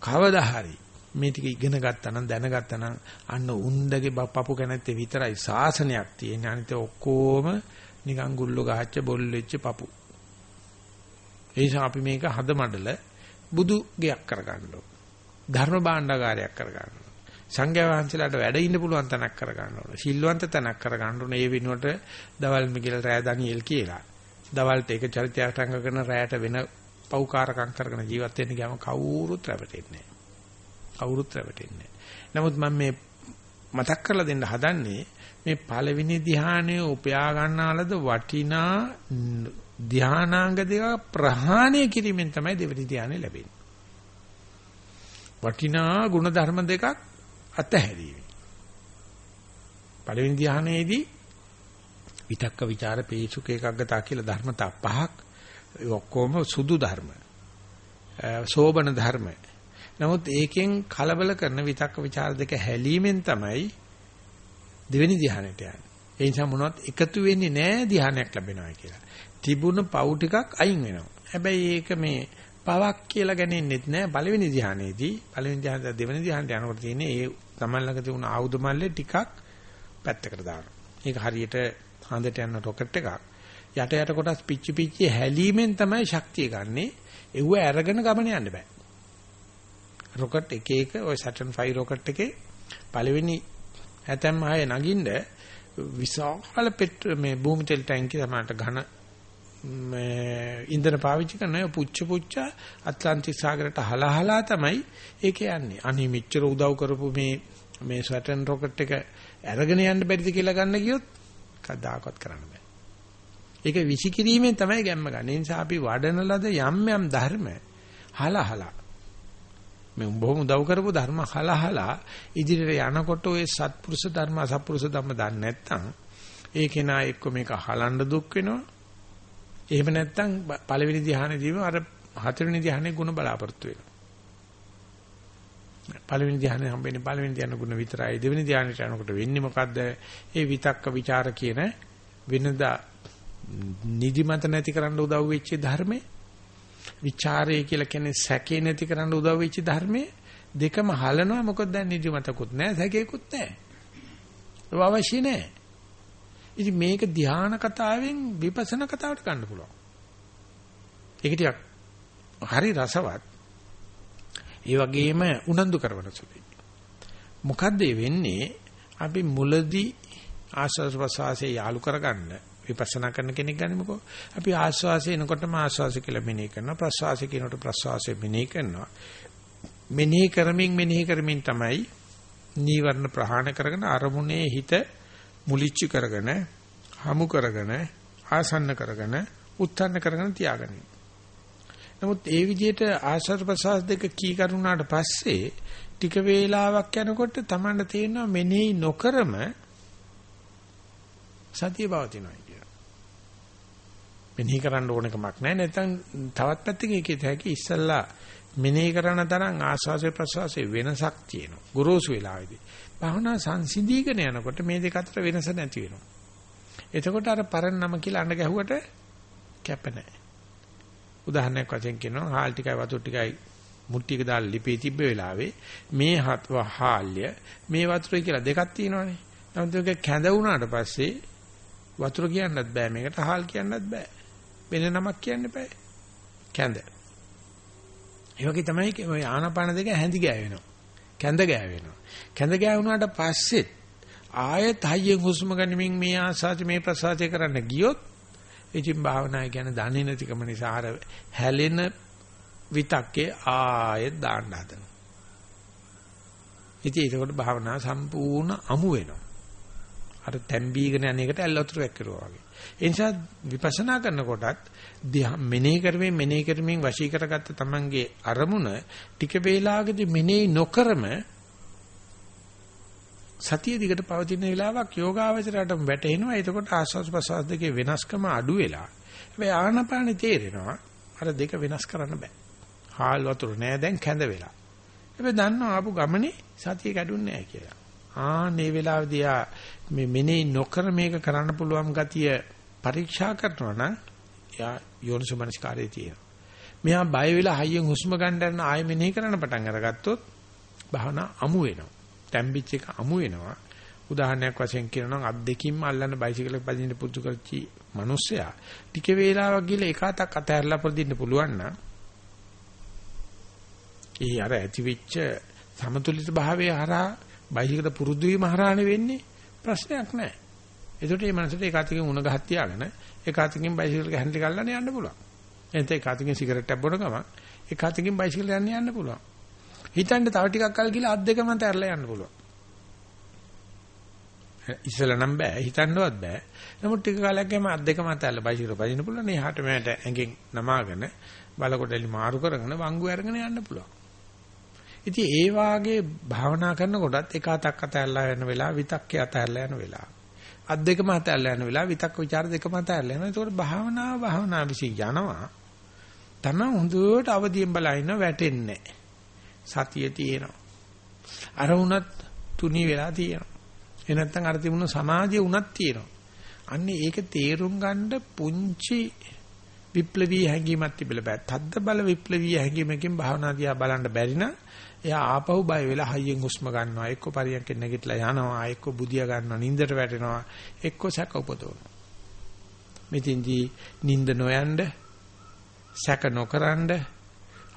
කවදා හරි මේ ටික ඉගෙන ගත්තා නම් දැනගත්තා නම් අන්න උන්දගේ පපු කැනැත්තේ විතරයි සාසනයක් තියෙන අනිත ඔක්කොම නිකන් ගුල්ල ගහච්ච බොල් වෙච්ච පපු. ඒ නිසා අපි මේක හදමඩල බුදු ගයක් කරගන්න ඕන. ධර්ම භාණ්ඩාගාරයක් කරගන්න ඕන. සංඝයා වහන්සේලාට වැඩ ඉන්න පුළුවන් තැනක් කරගන්න ඕන. සිල්වන්ත තැනක් කරගන්න ඕන. ඒ වෙනුවට දවල් මිගිල රෑ දනියෙල් කියලා. දවල්ට ඒක චරිතයක් රංග කරන රෑට වෙන පෞකාරකම් කරගෙන ජීවත් වෙන්න ගියාම කවුරුත් රැවටෙන්නේ නැහැ. කවුරුත් රැවටෙන්නේ නැහැ. නමුත් මම මේ මතක් කරලා දෙන්න හදන්නේ මේ පළවෙනි ධ්‍යානයේ උපයා ගන්නාලද වටිනා ධානාංග දෙක ප්‍රහාණය කිරීමෙන් තමයි දෙවෙනි ධානය ලැබෙන්නේ. වටිනා ගුණ ධර්ම දෙකක් අතහැරීම. පළවෙනි ධ්‍යානයේදී විතක්ක ਵਿਚාර පේසුක එකග්ගතා කියලා ධර්මතා පහක් ඔක්කොම සුදු ධර්ම. සෝබන ධර්ම. නමුත් ඒකෙන් කලබල කරන විතක්ක ਵਿਚාර දෙක හැලීමෙන් තමයි දෙවෙනි ධ්‍යානෙට යන්නේ. ඒ නිසා මොනවත් එකතු වෙන්නේ නැහැ ධ්‍යානයක් ලැබෙනවා කියලා. තිබුණ පව් ටිකක් අයින් වෙනවා. හැබැයි ඒක මේ පවක් කියලා ගන්නෙත් නැහැ පළවෙනි ධ්‍යානෙදී. පළවෙනි ධ්‍යානෙ දෙවෙනි ධ්‍යානට යනකොට තියෙන්නේ ඒ තමන් ළඟ තිබුණ ආයුධ මල්ලේ ටිකක් පැත්තකට දානවා. ඒක හරියට හඳට යන රොකට් එකක්. යට යට කොටස් පිච්චි පිච්චි හැලීමෙන් තමයි ශක්තිය ගන්නෙ. ඒව අරගෙන ගමන යන්න බෑ. රොකට් එක එක ඔය Saturn 5 රොකට් එකේ පළවෙනි ඇතැම් ආයේ නගින්න විශාල පෙට්‍ර මේ භූමි තෙල් ටැංකිය තමයි ඝන මේ ඉන්ධන පාවිච්චි කරන පුච්ච පුච්ච ඇට්ලන්ටික් සාගරයට හලහලා තමයි ඒක යන්නේ. අනේ මෙච්චර උදව් කරපු මේ මේ සැටර්න් රොකට් එක අරගෙන යන්න බැරිද කියලා ගන්න ගියොත් කවදාකවත් කරන්න බෑ. ඒක විසිකිරීමෙන් තමයි ගැම්ම ගන්න. ඒ නිසා අපි වඩන ලද යම් යම් ධර්ම හලහලා මේ බොහොම උදව් කරපු ධර්ම හලහලා ඉදිරියට යනකොට ඔය සත්පුරුෂ ධර්ම අසත්පුරුෂ ධර්ම දන්නේ නැත්නම් ඒ කෙනා එක්ක මේක හලන්න දුක් වෙනවා. එහෙම නැත්නම් පළවෙනි ධ්‍යානෙදීම අර හතරවෙනි ධ්‍යානෙ ගුණ බලාපොරොත්තු වෙනවා. පළවෙනි ධ්‍යානෙ හම්බෙන්නේ පළවෙනි ධ්‍යාන ගුණ විතරයි. දෙවෙනි ධ්‍යානෙට යනකොට වෙන්නේ මොකද්ද? ඒ විතක්ක ਵਿਚාර කියන වෙනදා නිදිමත නැති කරන්න උදව් වෙච්ච ධර්මයේ විචාරය කියලා කියන්නේ සැකේ නැති කරන්න උදව් වෙච්ච ධර්මයේ දෙකම හලනවා මොකද දැන් නිදිමතකුත් නැහැ සැකේකුත් නැහැ. අවශ්‍ය නැහැ. ඉතින් මේක ධානා කතාවෙන් විපස්සනා කතාවට ගන්න පුළුවන්. ඒක ටිකක් හරි රසවත්. ඒ වගේම උනන්දු කරවන සුළුයි. මොකද්ද වෙන්නේ? අපි මුලදී ආස්වාද ප්‍රසවාසයේ යාලු කරගන්න විපස්සනා කරන කෙනෙක් ගනිමුකෝ. අපි ආස්වාසය එනකොටම ආස්වාසය කියලා මෙනෙහි කරනවා. ප්‍රසවාසය කියනකොට ප්‍රසවාසය මෙනෙහි කරනවා. මෙනෙහි කරමින් මෙනෙහි කරමින් තමයි නීවරණ ප්‍රහාණ කරගෙන අරමුණේ හිත මුලිච්ච කරගෙන හමු කරගෙන ආසන්න කරගෙන උත්තරන කරගෙන තියාගන්න. නමුත් ඒ විදිහට ආශ්‍රව ප්‍රසවාස දෙක කී කරුණාට පස්සේ ටික වේලාවක් යනකොට Tamanට තේරෙනවා මෙනෙහි නොකරම සතිය පවතිනවා කියලා. මෙනෙහි කරන්න ඕන කමක් නැහැ. නැත්නම් තවත් පැත්තකින් ඒකේ හැකි ඉස්සල්ලා මෙනෙහි කරන තරම් ආස්වාසේ ප්‍රසවාසයේ වෙනසක් තියෙනවා. ගුරුසු වෙලාවේදී. භාවනා සංසිඳීගෙන යනකොට මේ දෙක අතර වෙනස නැති වෙනවා. එතකොට අර පරණ නම කියලා අඬ ගැහුවට කැප නැහැ. උදාහරණයක් වශයෙන් කියනවා හාල් ටිකයි වතුර ටිකයි මුට්ටියක දාලා ලිපේ තිබ්බ වෙලාවේ මේ හාල්ය මේ වතුරයි කියලා දෙකක් තියෙනවානේ. නමුත් ඒක කැඳ වුණාට පස්සේ වතුර කියන්නත් බෑ මේකට හාල් කියන්නත් බෑ. වෙන නමක් කියන්න බෑ. කැඳ. ඒ වගේ තමයි ඔය ආනාපාන දෙක හැඳි ගෑවෙනවා. කැඳ ගෑවෙනවා. කැඳ ගෑවුනාට පස්සෙත් ආයෙත් හයියෙන් හුස්ම ගනිමින් මේ ආසාච මේ ප්‍රසාචය කරන්න ගියොත් ඉතින් භාවනාය ගැන දන්නේ නැතිකම නිසා අර හැලෙන විතක්කේ ආයෙත් දාන්න හදනවා. ඉතින් ඒකට භාවනාව සම්පූර්ණ අමු වෙනවා. අර තැම්බීගෙන යන එකට ඇල්ලතුරක් කරුවා වගේ. ඒ නිසා විපස්සනා කරනකොටත් මෙනෙහි කරමින් මෙනෙහි කරමින් වශී කරගත්ත තමන්ගේ අරමුණ ටික වේලාවකදී මෙනෙහි නොකරම සතිය දිගට පවතින වෙලාවක් යෝගාවචරයට වැටෙනවා. එතකොට ආස්වාස් ප්‍රසවාස දෙකේ වෙනස්කම අඩු වෙලා. හැබැයි ආනපානෙ තේරෙනවා අර දෙක වෙනස් කරන්න බෑ. හාල් වතුර නෑ දැන් කැඳ වෙලා. හැබැයි දන්නවා ආපු ගමනේ සතිය කැඩුන්නේ නෑ කියලා. ආනේ වෙලාවදී ආ මේ මෙනේ නොකර මේක කරන්න පුළුවන් ගතිය පරීක්ෂා කරනවා නම් එයා යෝනිසමනස්කාරයේ තියෙනවා. මෙයා බය වෙලා හයියෙන් හුස්ම ගන්න යන ආයෙ මෙනෙහි කරන්න පටන් අරගත්තොත් භාවනා අමු වෙනවා. තැම්බිච් එක අමු වෙනවා. උදාහරණයක් වශයෙන් කියනවා නම් අත් දෙකින්ම අල්ලන්න බයිසිකල් එක පදින්න පුරුදු කරච්චි මිනිස්සයා ටික වේලාවක් ගිහලා එක අතක් අතහැරලා පදින්න පුළුවන් නම් ඒ අර ඇතිවෙච්ච සමතුලිත භාවයේ හරහා බයිසිකල් පුරුදු වීම හරහානේ වෙන්නේ ප්‍රශ්නයක් නැහැ. ඒකට මේ මනසට එක අතකින් උණ ගහක් තියාගෙන එක අතකින් බයිසිකල් එක හැන්ඩල් කරලා යන්න පුළුවන්. එතෙන් එක අතකින් සිගරට් එකක් බොන ගමන් එක අතකින් බයිසිකල් යන්න යන්න පුළුවන්. හිතන්න තව ටිකක් කල් ගිහලා අත් දෙකම තැරලා යන්න පුළුවන්. ඉස්සෙල්ලා නම් බෑ හිතන්නවත් බෑ. නමුත් ටික කාලයක් ගියාම අත් දෙකම තැරලා බයිසිකල් පදින්න පුළුවන්. එහාට මෙහාට ඇඟෙන් නමාගෙන බලකොටලි මාරු කරගෙන වංගු අරගෙන යන්න පුළුවන්. ඉතින් ඒ වාගේ භාවනා කරනකොටත් එක අතක් අතහැරලා යන වෙලාව විතක්කේ අතහැරලා යන වෙලාව. අත් දෙකම අතහැරලා යන වෙලාව විතක්ක ਵਿਚාර දෙකම අතහැරලා යනවා. ඒකෝට භාවනාව භාවනා විශ්ි යනවා. තමයි හොඳට අවදියෙන් බලන වැටෙන්නේ සතිය තියෙනවා. අර උනත් තුනී වෙලා තියෙනවා. ඒ නැත්තම් අර තිබුණු සමාධිය උනත් තියෙනවා. අන්නේ ඒක තේරුම් ගන්න පුංචි විප්ලවීය හැඟීමක් තිබිලා බෑ. තද්ද බල විප්ලවීය හැඟීමකින් භාවනා දිහා බලන්න බැරි නම් එයා ආපහු බය වෙලා හයියෙන් හුස්ම ගන්නවා. එක්ක පරියන්කෙන් නැගිටලා යනවා. එක්ක බුදියා ගන්නවා. නින්දට වැටෙනවා. එක්ක සැක උපදවනවා. මෙතින්දී නින්ද නොයන්ඩ සැක නොකරනද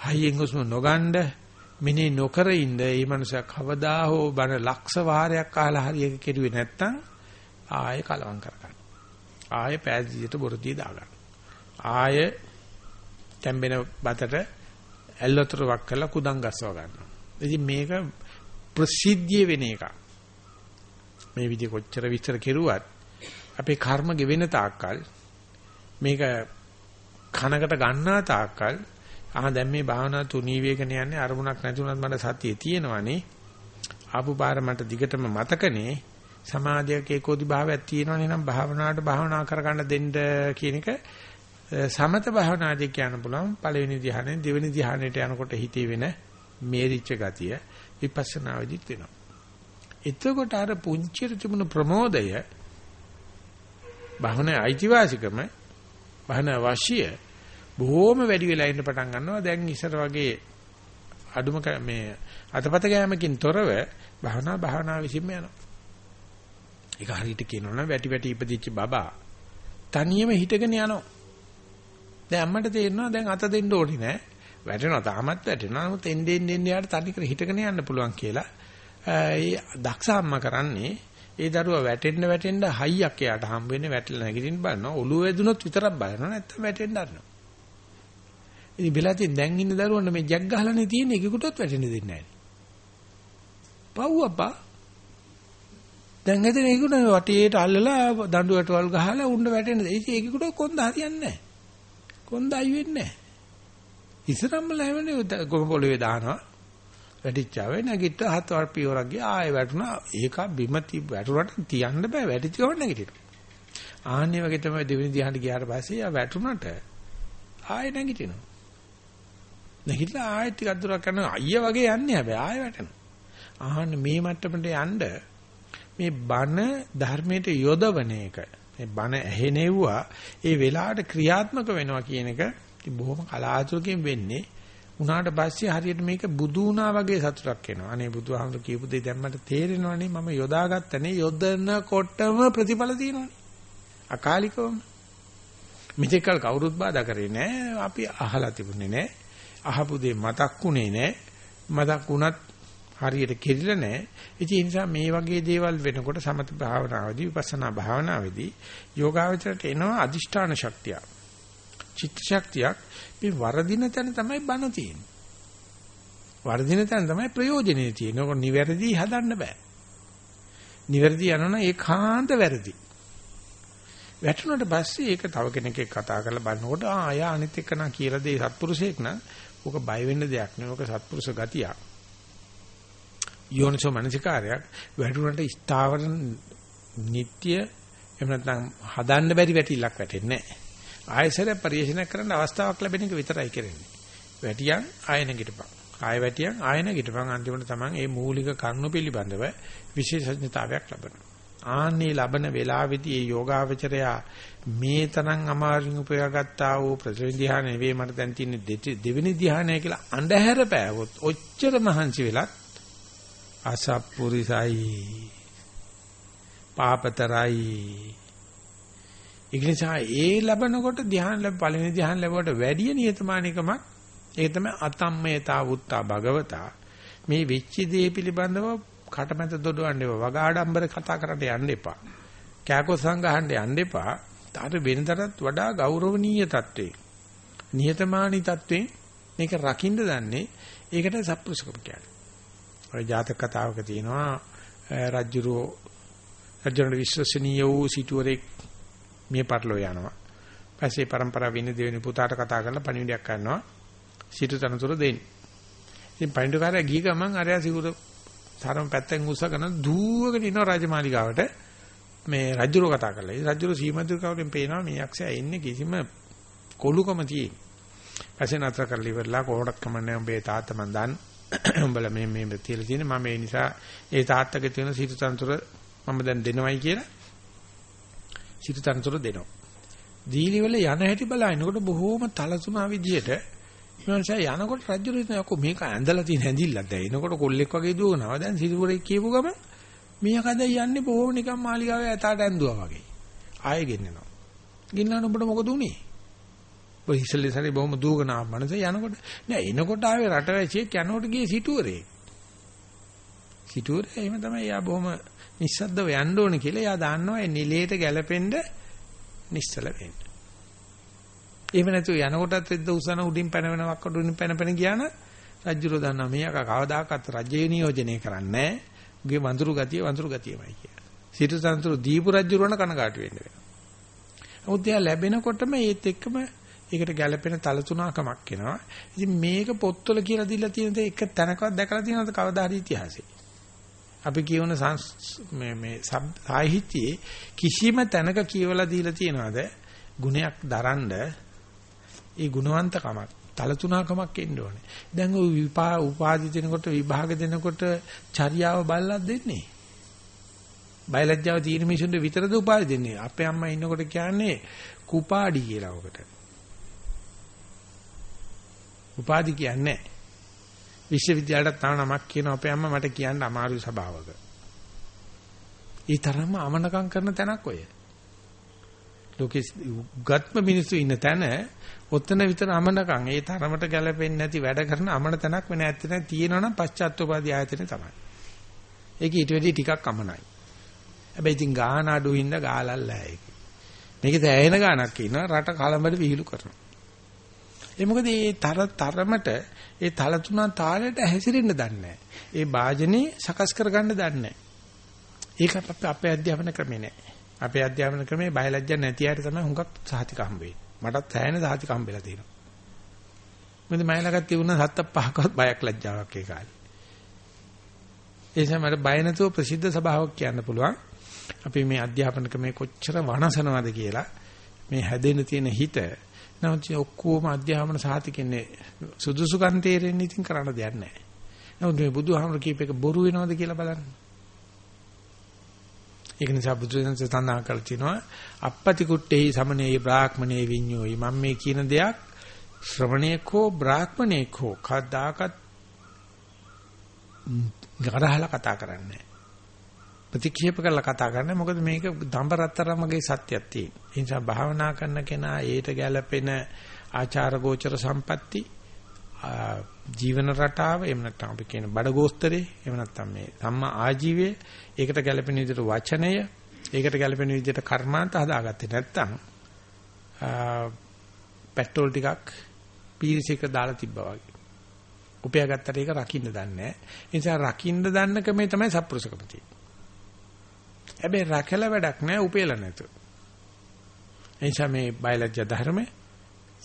හයියෙන් හුස්ම නොගන්න මිනේ නොකර ඉන්න මේ මනුස්සයා කවදා හෝ බන ලක්ෂ වාරයක් අහලා හරි එක කෙරුවේ නැත්තම් ආයෙ කලවම් කරගන්න. ආයෙ පෑදීට බොරදී දාගන්න. ආයෙ තැම්බෙන බතට ඇල්ලතර වක් කරලා කුඩම් ගස්සව ගන්නවා. ඉතින් මේක ප්‍රසිද්ධිය වෙන එක. මේ විදිහ කොච්චර විස්තර කෙරුවත් අපේ කර්ම ගෙවෙන තාක්කල් මේක කනකට ගන්නා තාක්කල් ආ දැන් මේ භාවනා තුනී වේගන යන්නේ අරමුණක් නැතුණත් මට සතිය තියෙනවනේ ආපු පාර මට දිගටම මතකනේ සමාධියක ඒකෝදි භාවයක් තියෙනවනේ නම් භාවනාවට භාවනා කරගන්න දෙන්න කියන එක සමත භාවනාදී කියන්න පුළුවන් පළවෙනි ධ්‍යානෙන් දෙවෙනි ධ්‍යානෙට යනකොට හිතේ වෙන මේරිච්ච ගතිය විපස්සනා වෙදිත් වෙනවා. එතකොට අර පුංචිර තිබුණු ප්‍රමෝදය භාවනා අයිතිවාසිකම භාවනා වාසිය බොහොම වැඩි වෙලා ඉන්න පටන් ගන්නවා. දැන් ඉස්සර වගේ අඩුම මේ අතපත ගෑමකින් තොරව භාවනා භාවනා විසින්ම යනවා. ඒක හරියට කියනවනම් වැටි වැටි ඉපදිච්ච බබා තනියම හිටගෙන යනවා. දැන් අම්මට තේරෙනවා දැන් අත දෙන්න ඕනේ නෑ. වැටෙනවා තාමත් වැටෙනවා. නමුත් එන්නේ එන්නේ යාට තනි කර හිටගෙන යන්න පුළුවන් කියලා. ඒ දක්ෂ අම්මා කරන්නේ ඒ දරුවා වැටෙන්න වැටෙන්න හයියක් එයාට හම්බ වෙන්නේ වැටලා නැගිටින්න බලනවා. ඔළුව වැදුනොත් විතරක් බලනවා. නැත්තම් වැටෙන්න අරනවා. ඉතින් බෙලාතින් දැන් ඉන්න දරුවන්ට මේ ජග් ගහලානේ තියෙන්නේ ඒකකටවත් වැටෙන්න දෙන්නේ නැහැ. පව් අප්පා. දැන් හිතේ ඒකුණ වටේට අල්ලලා දඬුවටවල් ගහලා උණ්ඩ වැටෙන්න. ඉතින් ඒකකට කොන්ද හරියන්නේ නැහැ. කොන්ද අයි වෙන්නේ නැහැ. ඉස්සරම්ම ලැබෙන්නේ ගොම පොළවේ දානවා. වැටිච්චාවේ නැගිට හත් වර පියවරක් ගියා ආයෙ වැටුණා. ඒක බිම වැටුණාට තියන්න බෑ වැටිච්ච ගමන් නැගිටිනවා. ආන්නේ වගේ තමයි දෙවෙනි ධ්‍යානට ගියාට පස්සේ ආ වැටුණාට ආයෙ නැගිටිනවා. නැගිටලා ආයෙ ටිකක් දුරක් කරනවා අයියා වගේ යන්නේ හැබැයි ආයෙ වැටෙනවා. ආහන්න මේ මට්ටමට යන්න මේ බන ධර්මයට යොදවන එක මේ බන ඇහෙනෙව්වා ඒ වෙලාවට ක්‍රියාත්මක වෙනවා කියන එක බොහොම කලාතුරකින් වෙන්නේ උනාට පස්සේ හරියට මේක බුදු වුණා වගේ සතුටක් එනවා. අනේ බුදුහාමුදුරු කියපු දේ දැන් මට තේරෙනවනේ මම යොදාගත්තනේ යොදනකොටම ප්‍රතිඵල තියෙනවනේ. අකාලිකවම. මෙතෙක්කල් කවුරුත් බාධා කරේ නැහැ. අපි අහලා තිබුණේ නැහැ. අහපු දේ මතක්ුනේ නැහැ. මතක් වුණත් හරියට කෙරිලා නැහැ. ඉතින් ඒ නිසා මේ වගේ දේවල් වෙනකොට සමත භාවනාවේදී විපස්සනා භාවනාවේදී යෝගාවචරයට එනවා අදිෂ්ඨාන ශක්තිය. චිත්ත ශක්තියක් මේ වරදින තැන තමයි බන තියෙන්නේ. වරදින තැන තමයි ප්‍රයෝජනෙ තියෙන්නේ. ඔක නිවැරදි හදන්න බෑ. නිවැරදි යනවනම් ඒකාන්ත වැරදි. වැටුණාට පස්සේ ඒක තව කෙනෙක් එක්ක කතා කරලා බලනකොට ආ අය අනිත් එක්ක නා කියලා දෙයි සත්පුරුෂයෙක් නම් ඕක බය වෙන්න දෙයක් නෙවෙයි. ඕක සත්පුරුෂ ගතියක්. යෝනිසෝ මනසිකාරයක් වැටුණාට ස්ථාවර නিত্য එහෙම නැත්නම් හදන්න බැරි වැටිලක් වැටෙන්නේ නැහැ. ආයසර පරිශීලනය කරන්න අවස්ථාවක් ලැබෙන එක විතරයි කරන්නේ. වැටියන් ආයන ගිටපන්. ආය වැටියන් ආයන ගිටපන් අන්තිමට තමන් මේ මූලික කරුණු පිළිබඳව විශේෂඥතාවයක් ලබනවා. ආන්නේ ලබන වේලාවේදී මේ යෝගාවචරයා මේ තරම් අමාරුන් උපයාගත්තා වූ ප්‍රථම ධ්‍යාන නෙවෙයි මට දැන් තියෙන්නේ දෙවෙනි ධ්‍යානය කියලා අඳුර පෑවොත් ඔච්චර මහන්සි වෙලත් අසප්පුරිසයි පාපතරයි ඒක නිසා ඒ ලැබනකොට ධ්‍යාන ලැබ පළවෙනි ධ්‍යාන ලැබුවට වැඩි නියතමානිකමක් ඒක තමයි අතම්මේතා වුත්තා භගවතා. මේ වෙච්ච දේ පිළිබඳව කටමැත දොඩවන්න එපා. වගාඩම්බර කතා කරන්න යන්න එපා. කෑකෝ සංගහන්න යන්න එපා. තාට වෙනතරත් වඩා ගෞරවනීය තත්වේ නියතමානී තත්වේ මේක රකින්න දන්නේ ඒකට සත්පුරුෂකම කියන්නේ. ඔය ජාතක කතාවක තියෙනවා රජ්ජුරෝ රජුන්ගේ විශ්වසනීය වූ සිටුවරෙක් මිය පරලෝ යනවා. පස්සේ પરම්පරාව වෙන දෙවෙනි පුතාට කතා කරලා පණිවිඩයක් කරනවා. සිටු තනතුර දෙන්න. ඉතින් පණිවිඩකාරයා ගිය ගමන් අරයා සිවුර තරම් පැත්තෙන් උස්සගෙන දුවගෙන ඉනවා රාජමාලිගාවට. මේ රජුරෝ කතා කරලා. ඒ රජුරෝ සීමදුරකවලින් පේනවා මේ යක්ෂයා ඉන්නේ කිසිම කොලුකම තියෙන. පස්සේ නතර කරලා ඉවරලා කොහොමද කමන්නේ උඹේ තාත්තා මන් දන්න. උඹලා මේ මේ තියලා තියෙන මම ඒ නිසා ඒ තාත්තගේ තියෙන සිටු තනතුර මම දැන් දෙනවයි කියලා සිත තනතුර දෙනවා. දීලි වල යන හැටි බලනකොට බොහෝම තලතුණා විදියට මනුෂයා යනකොට රජු හිතන යකෝ මේක ඇඳලා තියෙන ඇඳිල්ලක් දැන් එනකොට කොල්ලෙක් වගේ දුවනවා. දැන් සිරිපුරේ කියපු ගම මීයකද යන්නේ බොහෝම නිකන් මාලිගාවේ ඇතාට ඇඳුවා වගේ. ආයෙ ගෙන්නනවා. ගෙන්නන උඹට මොකද උනේ? ඔය ඉස්සෙල්ලේ සැරේ බොහොම දුවගෙන ආව මනස යනකොට නෑ එනකොට ආවේ රටවැසියෙක් යනකොට ගියේ සිටුවරේ. සිටුවරේ එහෙම තමයි යා බොහොම නිස්සද්දව යන්න ඕනේ කියලා එයා දන්නවා ඒ නිලයට ගැලපෙන්න නිස්සල වෙන්න. එහෙම නැතුව යනකොටත් එද්ද උසන උඩින් පැනවෙනවක් උඩින් පැන පැන ගියා නම් රජුරෝ දන්නවා මේක කවදාකවත් රජය නියෝජනය කරන්නේ නැහැ. උගේ වඳුරු ගතිය වඳුරු ගතියමයි කියලා. සිටු තන්තුරු දීපු රජුරණ කනගාටු වෙන්න වෙනවා. නමුත් එයා ලැබෙනකොටම ඒත් එක්කම ඒකට ගැළපෙන තල තුනකමක් එනවා. ඉතින් මේක පොත්වල කියලා දීලා තියෙන දේ එක තැනකවත් දැකලා තියෙනවද කවදා හරි ඉතිහාසයේ? අපි කියවන මේ මේ සාහිත්‍යයේ කිසිම තැනක කියවලා දීලා තියනවාද ගුණයක් දරන්න ඒ ගුණවන්තකමක් තලතුණකමක් එන්න ඕනේ. දැන් ඔය විපා උපාදි දෙනකොට විභාග දෙනකොට චර්යාව බලලා දෙන්නේ. බයලජ්ජාව තියෙන මිනිසුන්ට විතරද උපාදි දෙන්නේ. අපේ අම්මා ඉන්නකොට කියන්නේ කුපාඩි කියලා ඔකට. උපාදි කියන්නේ විශ්වවිද්‍යාලයට තව නමක් කියන අපේ අම්මා මට කියන්න අමාරු ස්වභාවක. ඒ තරම්ම අමනකම් කරන තැනක් ඔය. ලෝකෙ උගත්ම මිනිස්සු ඉන්න තැන ඔතන විතර අමනකම් ඒ තරමට ගැලපෙන්නේ නැති වැඩ කරන අමන තැනක් වෙන ඇත්ත නැහැ තියෙනවනම් පශ්චාත්ෝපාදී ආයතනේ තමයි. ඒක ඊට වැඩි ටිකක් අමනයි. හැබැයි ඉතින් ගාන අඩු හින්දා ගාලල්ලා ඒක. මේක දැයෙන ගානක් ඉන්නවා රට කලඹට විහිළු කරනවා. ඒ මොකද මේ තර තරමට ඒ තල තුනන් තාලෙට හැසිරෙන්න දන්නේ ඒ වාජනේ සකස් කරගන්න දන්නේ ඒක අපේ අධ්‍යාපන ක්‍රමේ නෑ. අපේ අධ්‍යාපන ක්‍රමේ බයලජ්ජා නැති අයට තමයි හුඟක් සාහිතික හම්බෙන්නේ. මටත් සෑහෙන සාහිතික හම්බෙලා තියෙනවා. මොකද මම ළඟත් තිබුණ සත්ත පහකවත් බයක් ලැජ්ජාවක් ඒ කාලේ. ඒ නිසා මට බය නැතුව ප්‍රසිද්ධ සභාවක් කියන්න පුළුවන්. අපි මේ අධ්‍යාපන ක්‍රමේ කොච්චර වනසනවද කියලා මේ හැදෙන්න තියෙන හිත නමුත් ඔක්කොම අධ්‍යාපන සාහිතිකන්නේ සුදුසුකම් තේරෙන්නේ ඉතින් කරන්න දෙයක් නැහැ. නමුත් මේ බුදුහාමර කීප එක බොරු වෙනවද කියලා බලන්න. ඒක නිසා බුදුසසුන සඳහන් කරලා තිනවා අපපති කුට්ටේහි සමනේය බ්‍රාහ්මණේ විඤ්ඤෝයි මම මේ කියන දෙයක් ශ්‍රවණේකෝ බ්‍රාහ්මණේකෝ කදාකත් ගරහලා කතා කරන්නේ ප්‍රතික්ෂේප කරලා කතා කරන්නේ මොකද මේක දඹරත්තරමගේ සත්‍යයක් තියෙන. ඒ නිසා භාවනා කරන කෙනා ඒට ගැළපෙන ආචාර ගෝචර සම්පatti ජීවන රටාව එහෙම නැත්නම් අපි කියන බඩගෝස්තරේ එහෙම නැත්නම් මේ සම්මා ආජීවය ඒකට ගැළපෙන විදිහට වචනය ඒකට ගැළපෙන විදිහට කර්මාන්ත හදාගත්තේ නැත්නම් පෙට්‍රෝල් ටිකක් පීරිසයක දාලා තිබ්බා වගේ. උපයා ගත්තට ඒක රකින්න දන්නේ නැහැ. ඒ නිසා රකින්න දන්න කමේ තමයි සත්පුරුෂකම තියෙන්නේ. හැබැයි රැකලා වැඩක් නැහැ උපේලා නැතුව. ඒ නිසා මේ බයලජ්‍ය ධර්ම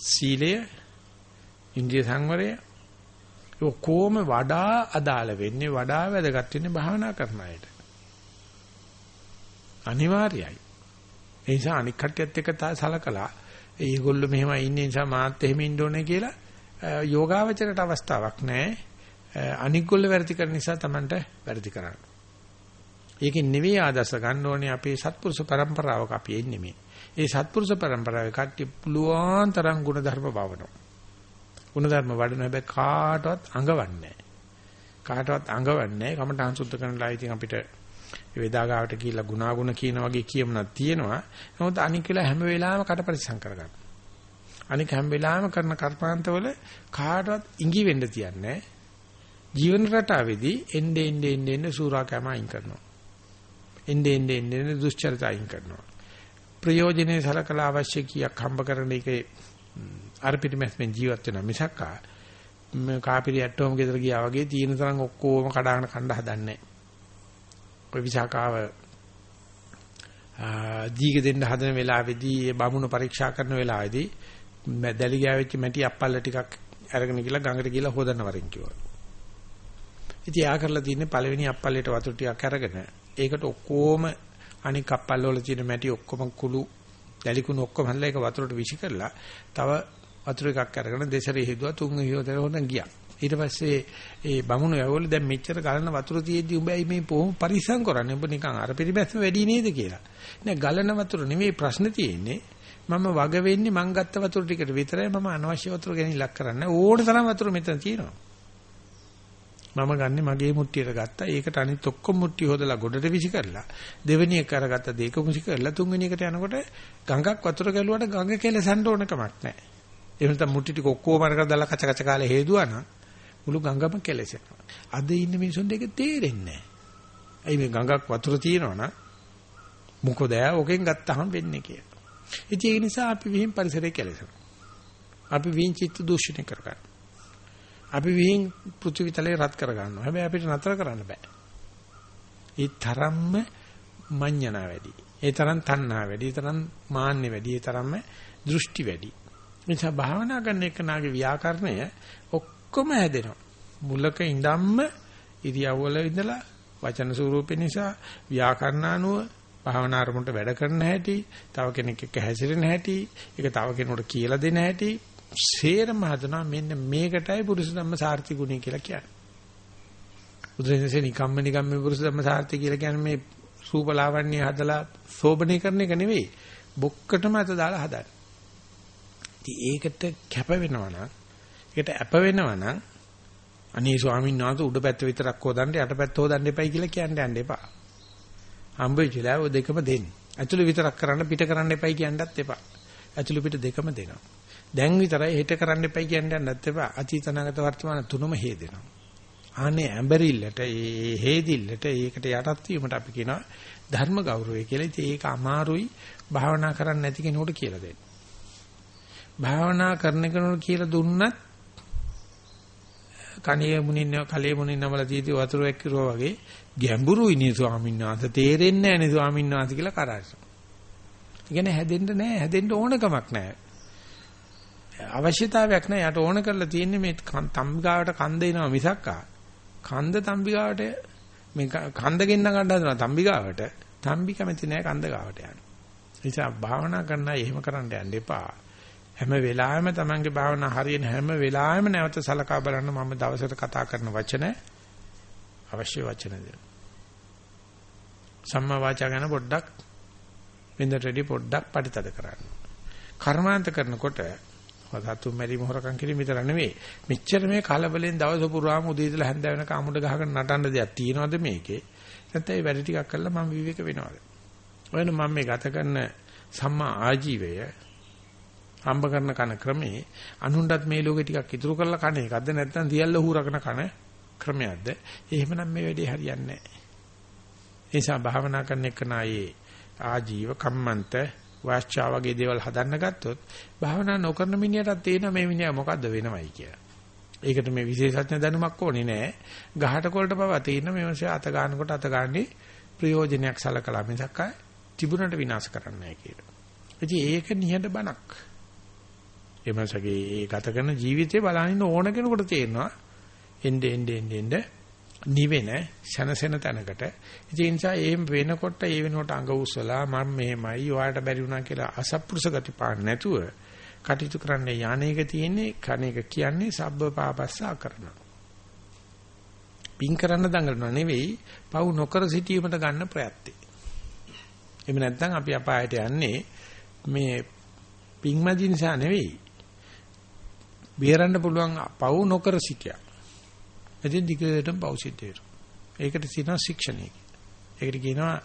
සීලය ඉන්ද්‍රිය සංවරය ඔක්කොම වඩා අදාළ වෙන්නේ වඩා වැදගත් වෙන්නේ භාවනා කරන අයට. අනිවාර්යයි. ඒ නිසා අනික් කට්ටියත් එක්ක සලකලා ඒගොල්ලෝ මෙහෙම ඉන්නේ නිසා මාත් එහෙම ඉන්න ඕනේ කියලා යෝගාවචරයට අවස්ථාවක් නැහැ. අනික් ගොල්ල වැරදි කරන නිසා Tamanට වැරදි කරන්න. ඒකෙන් නෙවෙයි ආදර්ශ ගන්න ඕනේ අපේ සත්පුරුෂ પરම්පරාවක අපි එන්නේ මේ. ඒ සත්පුරුෂ પરම්පරාවේ කට්ටිය පුළුවන් තරම් ಗುಣධර්ම බවනවා. ಗುಣධර්ම වඩන හැබැයි කාටවත් අඟවන්නේ කාටවත් අඟවන්නේ කමට අංශුද්ධ කරනලා ඉතින් අපිට වේදාගාවට කියලා ගුණාගුණ කියන වගේ කියමනක් තියෙනවා. නමුත් අනික් කියලා හැම වෙලාවෙම කට පරිසම් කරගන්න. අනික හැම වෙලාවෙම කරන කර්මාන්තවල කාටවත් ඉඟි වෙන්න තියන්නේ ජීවන රටාවේදී එන්නේ එන්නේ එන්නේ සූරා කැම අයින් කරනවා. එnde ende ende ende දුෂ්චරිත අයින් කරනවා. ප්‍රයෝජනේ සලකලා අවශ්‍ය කීයක් හම්බ කරන එකේ අර පිටිමැස්මෙන් ජීවත් වෙනවා මිසක් මේ කාපිරි ඇට්ටෝම ගෙදර ගියා වගේ තියෙන තරම් ඔක්කොම කඩාගෙන කණ්ඩ හදන්නේ ඔය විසාකාව දීග දෙන්න හදන වෙලාවේදී ඒ බමුණ පරීක්ෂා කරන වෙලාවේදී දැලි ගෑවෙච්ච මැටි අප්පල්ල ටිකක් අරගෙන ගිහලා ගඟට ගිහලා හොදන්න වරින් කිව්වා. ඉතින් ආ කරලා තින්නේ පළවෙනි අප්පල්ලේට වතුර ටිකක් අරගෙන ඒකට ඔක්කොම අනික අප්පල්ල වල තියෙන මැටි ඔක්කොම කුළු දැලිකුණු ඔක්කොම හදලා ඒක වතුරට විසි කරලා තව වතුර එකක් අරගෙන දෙසරේ හේදුවා තුන් හේදුවා හොඳ ගියා. ඊට පස්සේ ඒ බමුණු යවවල දැන් මෙච්චර ගලන වතුර තියෙද්දි උඹයි මේ පොහොම පරිස්සම් කරන්නේ. උඹ නිකන් අර පිළිබැස්ම වැඩි නේද කියලා. නෑ ගලන වතුර නෙමෙයි ප්‍රශ්න තියෙන්නේ. මම වග වෙන්නේ මං ගත්ත වතුර ටිකට විතරයි මම අනවශ්‍ය වතුර ගැන ඉලක්ක කරන්නේ. ඕන තරම් වතුර මෙතන තියෙනවා. මම ගන්නෙ මගේ මුට්ටියට ගත්තා. ඒකට අනිත් ඔක්කොම මුට්ටි හොදලා ගොඩට විසි කරලා දෙවෙනි එක අරගත්ත දෙක මුසි කරලා තුන්වෙනි එකට යනකොට ගඟක් වතුර ගැලුවට ගඟ කෙලසන්න ඕන කමක් නැහැ. එහෙම නැත්නම් මුට්ටි ටික ඔක්කොම අරගෙන දාලා කච කච කාලේ හේදුවා නම් මුළු ගඟම කෙලසෙනවා. අද ඉන්න මිනිසුන්ට ඒක තේරෙන්නේ නැහැ. ඇයි මේ ගඟක් වතුර තියෙනවනම් මොකද ඕකෙන් ගත්තාම වෙන්නේ කියලා. ඉතින් ඒ නිසා අපි විහිං පරිසරය කෙලසනවා. අපි විහිං චිත්ත දූෂණය කරගන්නවා. අපි විහිං පෘථිවි තලයේ රත් කර ගන්නවා. හැබැයි අපිට නතර කරන්න බෑ. ඒ තරම්ම මඤ්ඤණා වැඩි. ඒ තරම් තණ්හා වැඩි. ඒ තරම් මාන්නේ වැඩි. ඒ තරම්ම දෘෂ්ටි වැඩි. නිසා භාවනා කරන එකනාගේ ව්‍යාකරණය ඔක්කොම හැදෙනවා. මුලක ඉඳන්ම ඉරියව්වල ඉඳලා වචන ස්වරූපේ නිසා ව්‍යාකරණානුව භාවනා අරමුණට වැඩ කරන හැටි, තව කෙනෙක් එක්ක හැසිරෙන හැටි, ඒක තව කෙනෙකුට කියලා දෙන හැටි, සේරම හදනවා මෙන්න මේකටයි පුරුෂ ධම්ම සාර්ථි ගුණය කියලා කියන්නේ. බුදුරජාණන්සේ නිකම්ම නිකම්ම පුරුෂ ධම්ම සාර්ථි කියලා කියන්නේ මේ රූපලාවන්‍ය හදලා සෝබනේ කරන එක නෙවෙයි. බොක්කටම අත දාලා හදන්නේ. ඉතින් ඒකට කැප වෙනවා නම්, ඒකට අප වෙනවා නම් අනේ ස්වාමීන් වහන්සේ උඩ පැත්ත විතරක් හොදන්න යට පැත්ත හොදන්න එපයි කියලා කියන්න යන්න එපා. හම්බෙච්චලා ඔය දෙකම දෙන්න. ඇතුළ විතරක් කරන්න පිට කරන්න එපයි කියන්නත් එපා. ඇතුළ පිට දෙකම දෙනවා. දැන් විතරයි හෙට කරන්න එපයි කියන්න යන්නත් එපා. අතීතනාගත වර්තමාන තුනම හේදෙනවා. අනේ ඇඹරිල්ලට ඒ හේදිල්ලට ඒකට යටත් වීමට අපි කියනවා ධර්ම ගෞරවය කියලා. ඉතින් ඒක අමාරුයි භාවනා කරන්න නැති කෙනෙකුට කියලා දෙන්න. භාවනා කරන කෙනෙකුට කියලා දුන්නත් කණේ මුනින්න කලේ මුනින්න නමල තීති වතුර එක්කිරුවා වගේ ගැඹුරුයි නේ ස්වාමීන් වහන්සේ තේරෙන්නේ නැහැ නේ ස්වාමීන් වහන්සේ කියලා කරාට. ඒ කියන්නේ හැදෙන්න නැහැ හැදෙන්න ඕනකමක් නැහැ. අවශ්‍යතාවයක් නැහැ යට ඕන කරලා තියෙන්නේ මේ තම්බිගාවට කන්ද එනවා මිසක් කන්ද තම්බිගාවට මේ කන්ද ගෙන්න ගන්න හදනවා තම්බිගාවට තම්බි කැමති නැහැ කන්ද ගාවට යන්න. ඒ නිසා භාවනා කරන්න එහෙම කරන්න යන්න එපා. හැම වෙලාවෙම Tamange භාවනා හරියන හැම වෙලාවෙම නැවත සලකා බලන්න මම දවසට කතා කරන වචන අවශ්‍ය වචනද. සම්මා වාචා ගැන පොඩ්ඩක් වෙනදට වැඩි පොඩ්ඩක් පරිතද කරන්න. කර්මාන්ත කරනකොට වදතු මෙරි මොහරකම් කිරීම විතර නෙවෙයි. මෙච්චර මේ කලබලෙන් දවස පුරාම උදේ ඉඳලා හැන්ද වෙනකම් අමුඩ ගහගෙන නටන්න දෙයක් තියනවද මේකේ? නැත්නම් ඒ වැඩ ටිකක් කරලා මම විවේක වෙනවද? ඔයන මම මේ ගත කරන සම්මා ආජීවය හම්බ කරන කන ක්‍රමේ අනුන්ටත් මේ ලෝකේ ටිකක් ඉතුරු කරලා කන එකක්ද නැත්නම් සියල්ල හුරගෙන කන ක්‍රමයක්ද? එහෙමනම් මේ වැඩේ හරියන්නේ නැහැ. ඒ නිසා භාවනා කරන එක නායේ ආජීව කම්මන්ත වාස්චා වගේ දේවල් හදන්න ගත්තොත් භාවනා නොකරන මිනිහටත් තේරෙනවා මේ මිනිහා මොකද්ද වෙනවයි කියලා. ඒකට මේ විශේෂඥ දැනුමක් ඕනේ නෑ. ගහට කොල්ට පවා තේරෙන මේ මිනිහා අත ගන්නකොට අත ගන්නේ ප්‍රයෝජනයක් සලකලා මිසක් තිබුණට විනාශ කරන්නේ නැහැ කියලා. ඉතින් ඒක නිහඬ බණක්. එමසගේ ඒ ගත කරන ජීවිතේ බලහින්න ඕන කෙනෙකුට තේරෙනවා එnde ende ende ende නිවෙන සනසෙන තැනකට. ඒ නිසා එහෙම වෙනකොට ඒ වෙනකොට අඟ උස්සලා මම මෙහෙමයි ඔයාලට බැරි වුණා කියලා අසත්පුරුෂ ගති පාන්න නැතුව කටයුතු කරන්න යන්නේක තියෙන්නේ කණේක කියන්නේ සබ්බ පාපස්සා කරනවා පින් කරන්න දඟලනවා නෙවෙයි පව් නොකර සිටීමට ගන්න ප්‍රයත්නය එහෙම නැත්නම් අපි අපායට යන්නේ මේ පින්මදි නිසා නෙවෙයි. බේරන්න පුළුවන් පව් නොකර සිටියා. එදින් දිගටම පව් සිද්ධ වෙනවා. ඒකට කියනවා ශික්ෂණය කියලා. ඒකට කියනවා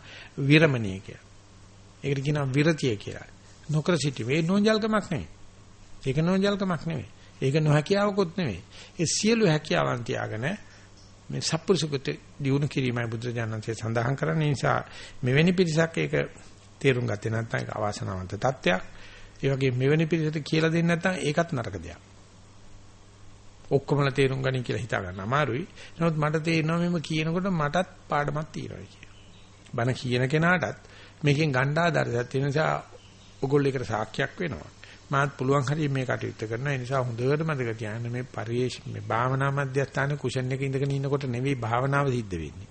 විරමණීය කියලා. ඒකට කියනවා විරතිය කියලා. නොකර සිටීම. ඒ නෝන්ජල්කමක් නෙවෙයි. ඒක නෝන්ජල්කමක් නෙවෙයි. ඒක නොහැකියාවකුත් නෙවෙයි. ඒ සියලු හැකියාවන් තියාගෙන මේ සත්පුරුෂකත දියුණු කිරීමයි බුදුරජාණන්සේ සඳහන් කරන්නේ නිසා මෙවැනි පිරිසක් ඒක තේරුම් ගත්තේ නැත්නම් ඒක අවාසනාවන්ත තත්ත්වයක්. ඒ වගේ මෙවැනි පිරිසට කියලා දෙන්නේ නැත්නම් ඒකත් නරක දෙයක්. ඔක්කොමලා තේරුම් ගනි කියලා හිතා ගන්න අමාරුයි. නමුත් මට තේරෙනවා මෙම කියනකොට මටත් පාඩමක් තියෙනවා කියලා. බන කියන කෙනාටත් මේකෙන් ගන්න ආදර්ශයක් තියෙන නිසා ඔගොල්ලෝ ඒකට සාක්ෂියක් වෙනවා. මාත් පුළුවන් හරිය මේ කටයුත්ත කරනවා. ඒ නිසා හොඳට මතක තියාගන්න මේ පරිේශ මේ භාවනා මධ්‍යස්ථානයේ කුෂන් එකේ ඉඳගෙන ඉන්නකොට නෙවෙයි භාවනාව සිද්ධ වෙන්නේ.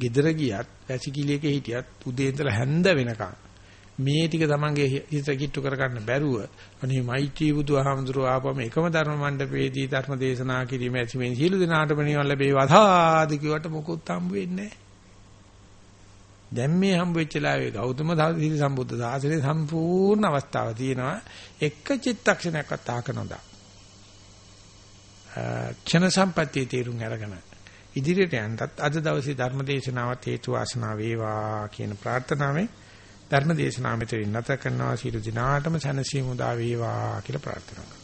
gedara giyat, වැසිකිළියක හිටියත් උදේ ඉඳලා හැන්ද වෙනකන් මේ ටික තමන්ගේ හිත කිට්ටු කරගන්න බැරුව අනේ මෛත්‍රී බුදුහාමුදුරුව ආපම එකම ධර්ම මණ්ඩපයේදී ධර්ම දේශනා කිරීම ඇති මේ සීල දිනාටම නිවන් ලැබේවා. සාදු කිව්වට මොකුත් හම්බ වෙන්නේ දැන් මේ හම්බ වෙච්ච ලාවේ ගෞතම සීල සම්බුද්ධ සාසනයේ සම්පූර්ණ අවස්ථාව තියෙනවා. එක චිත්තක්ෂණයක්වත් තාක නොදා. ක්ෂණ සම්පත්තිය තේරුම් අරගෙන ඉදිරියට යන්නත් අද දවසේ ධර්ම දේශනාවත් හේතු වාසනා වේවා කියන ප්‍රාර්ථනාවෙන් ධර්ම දේශනාව මෙතනින් නැත කරනවා. සියලු දිනාටම සැනසීම උදා වේවා කියලා ප්‍රාර්ථනා කරනවා.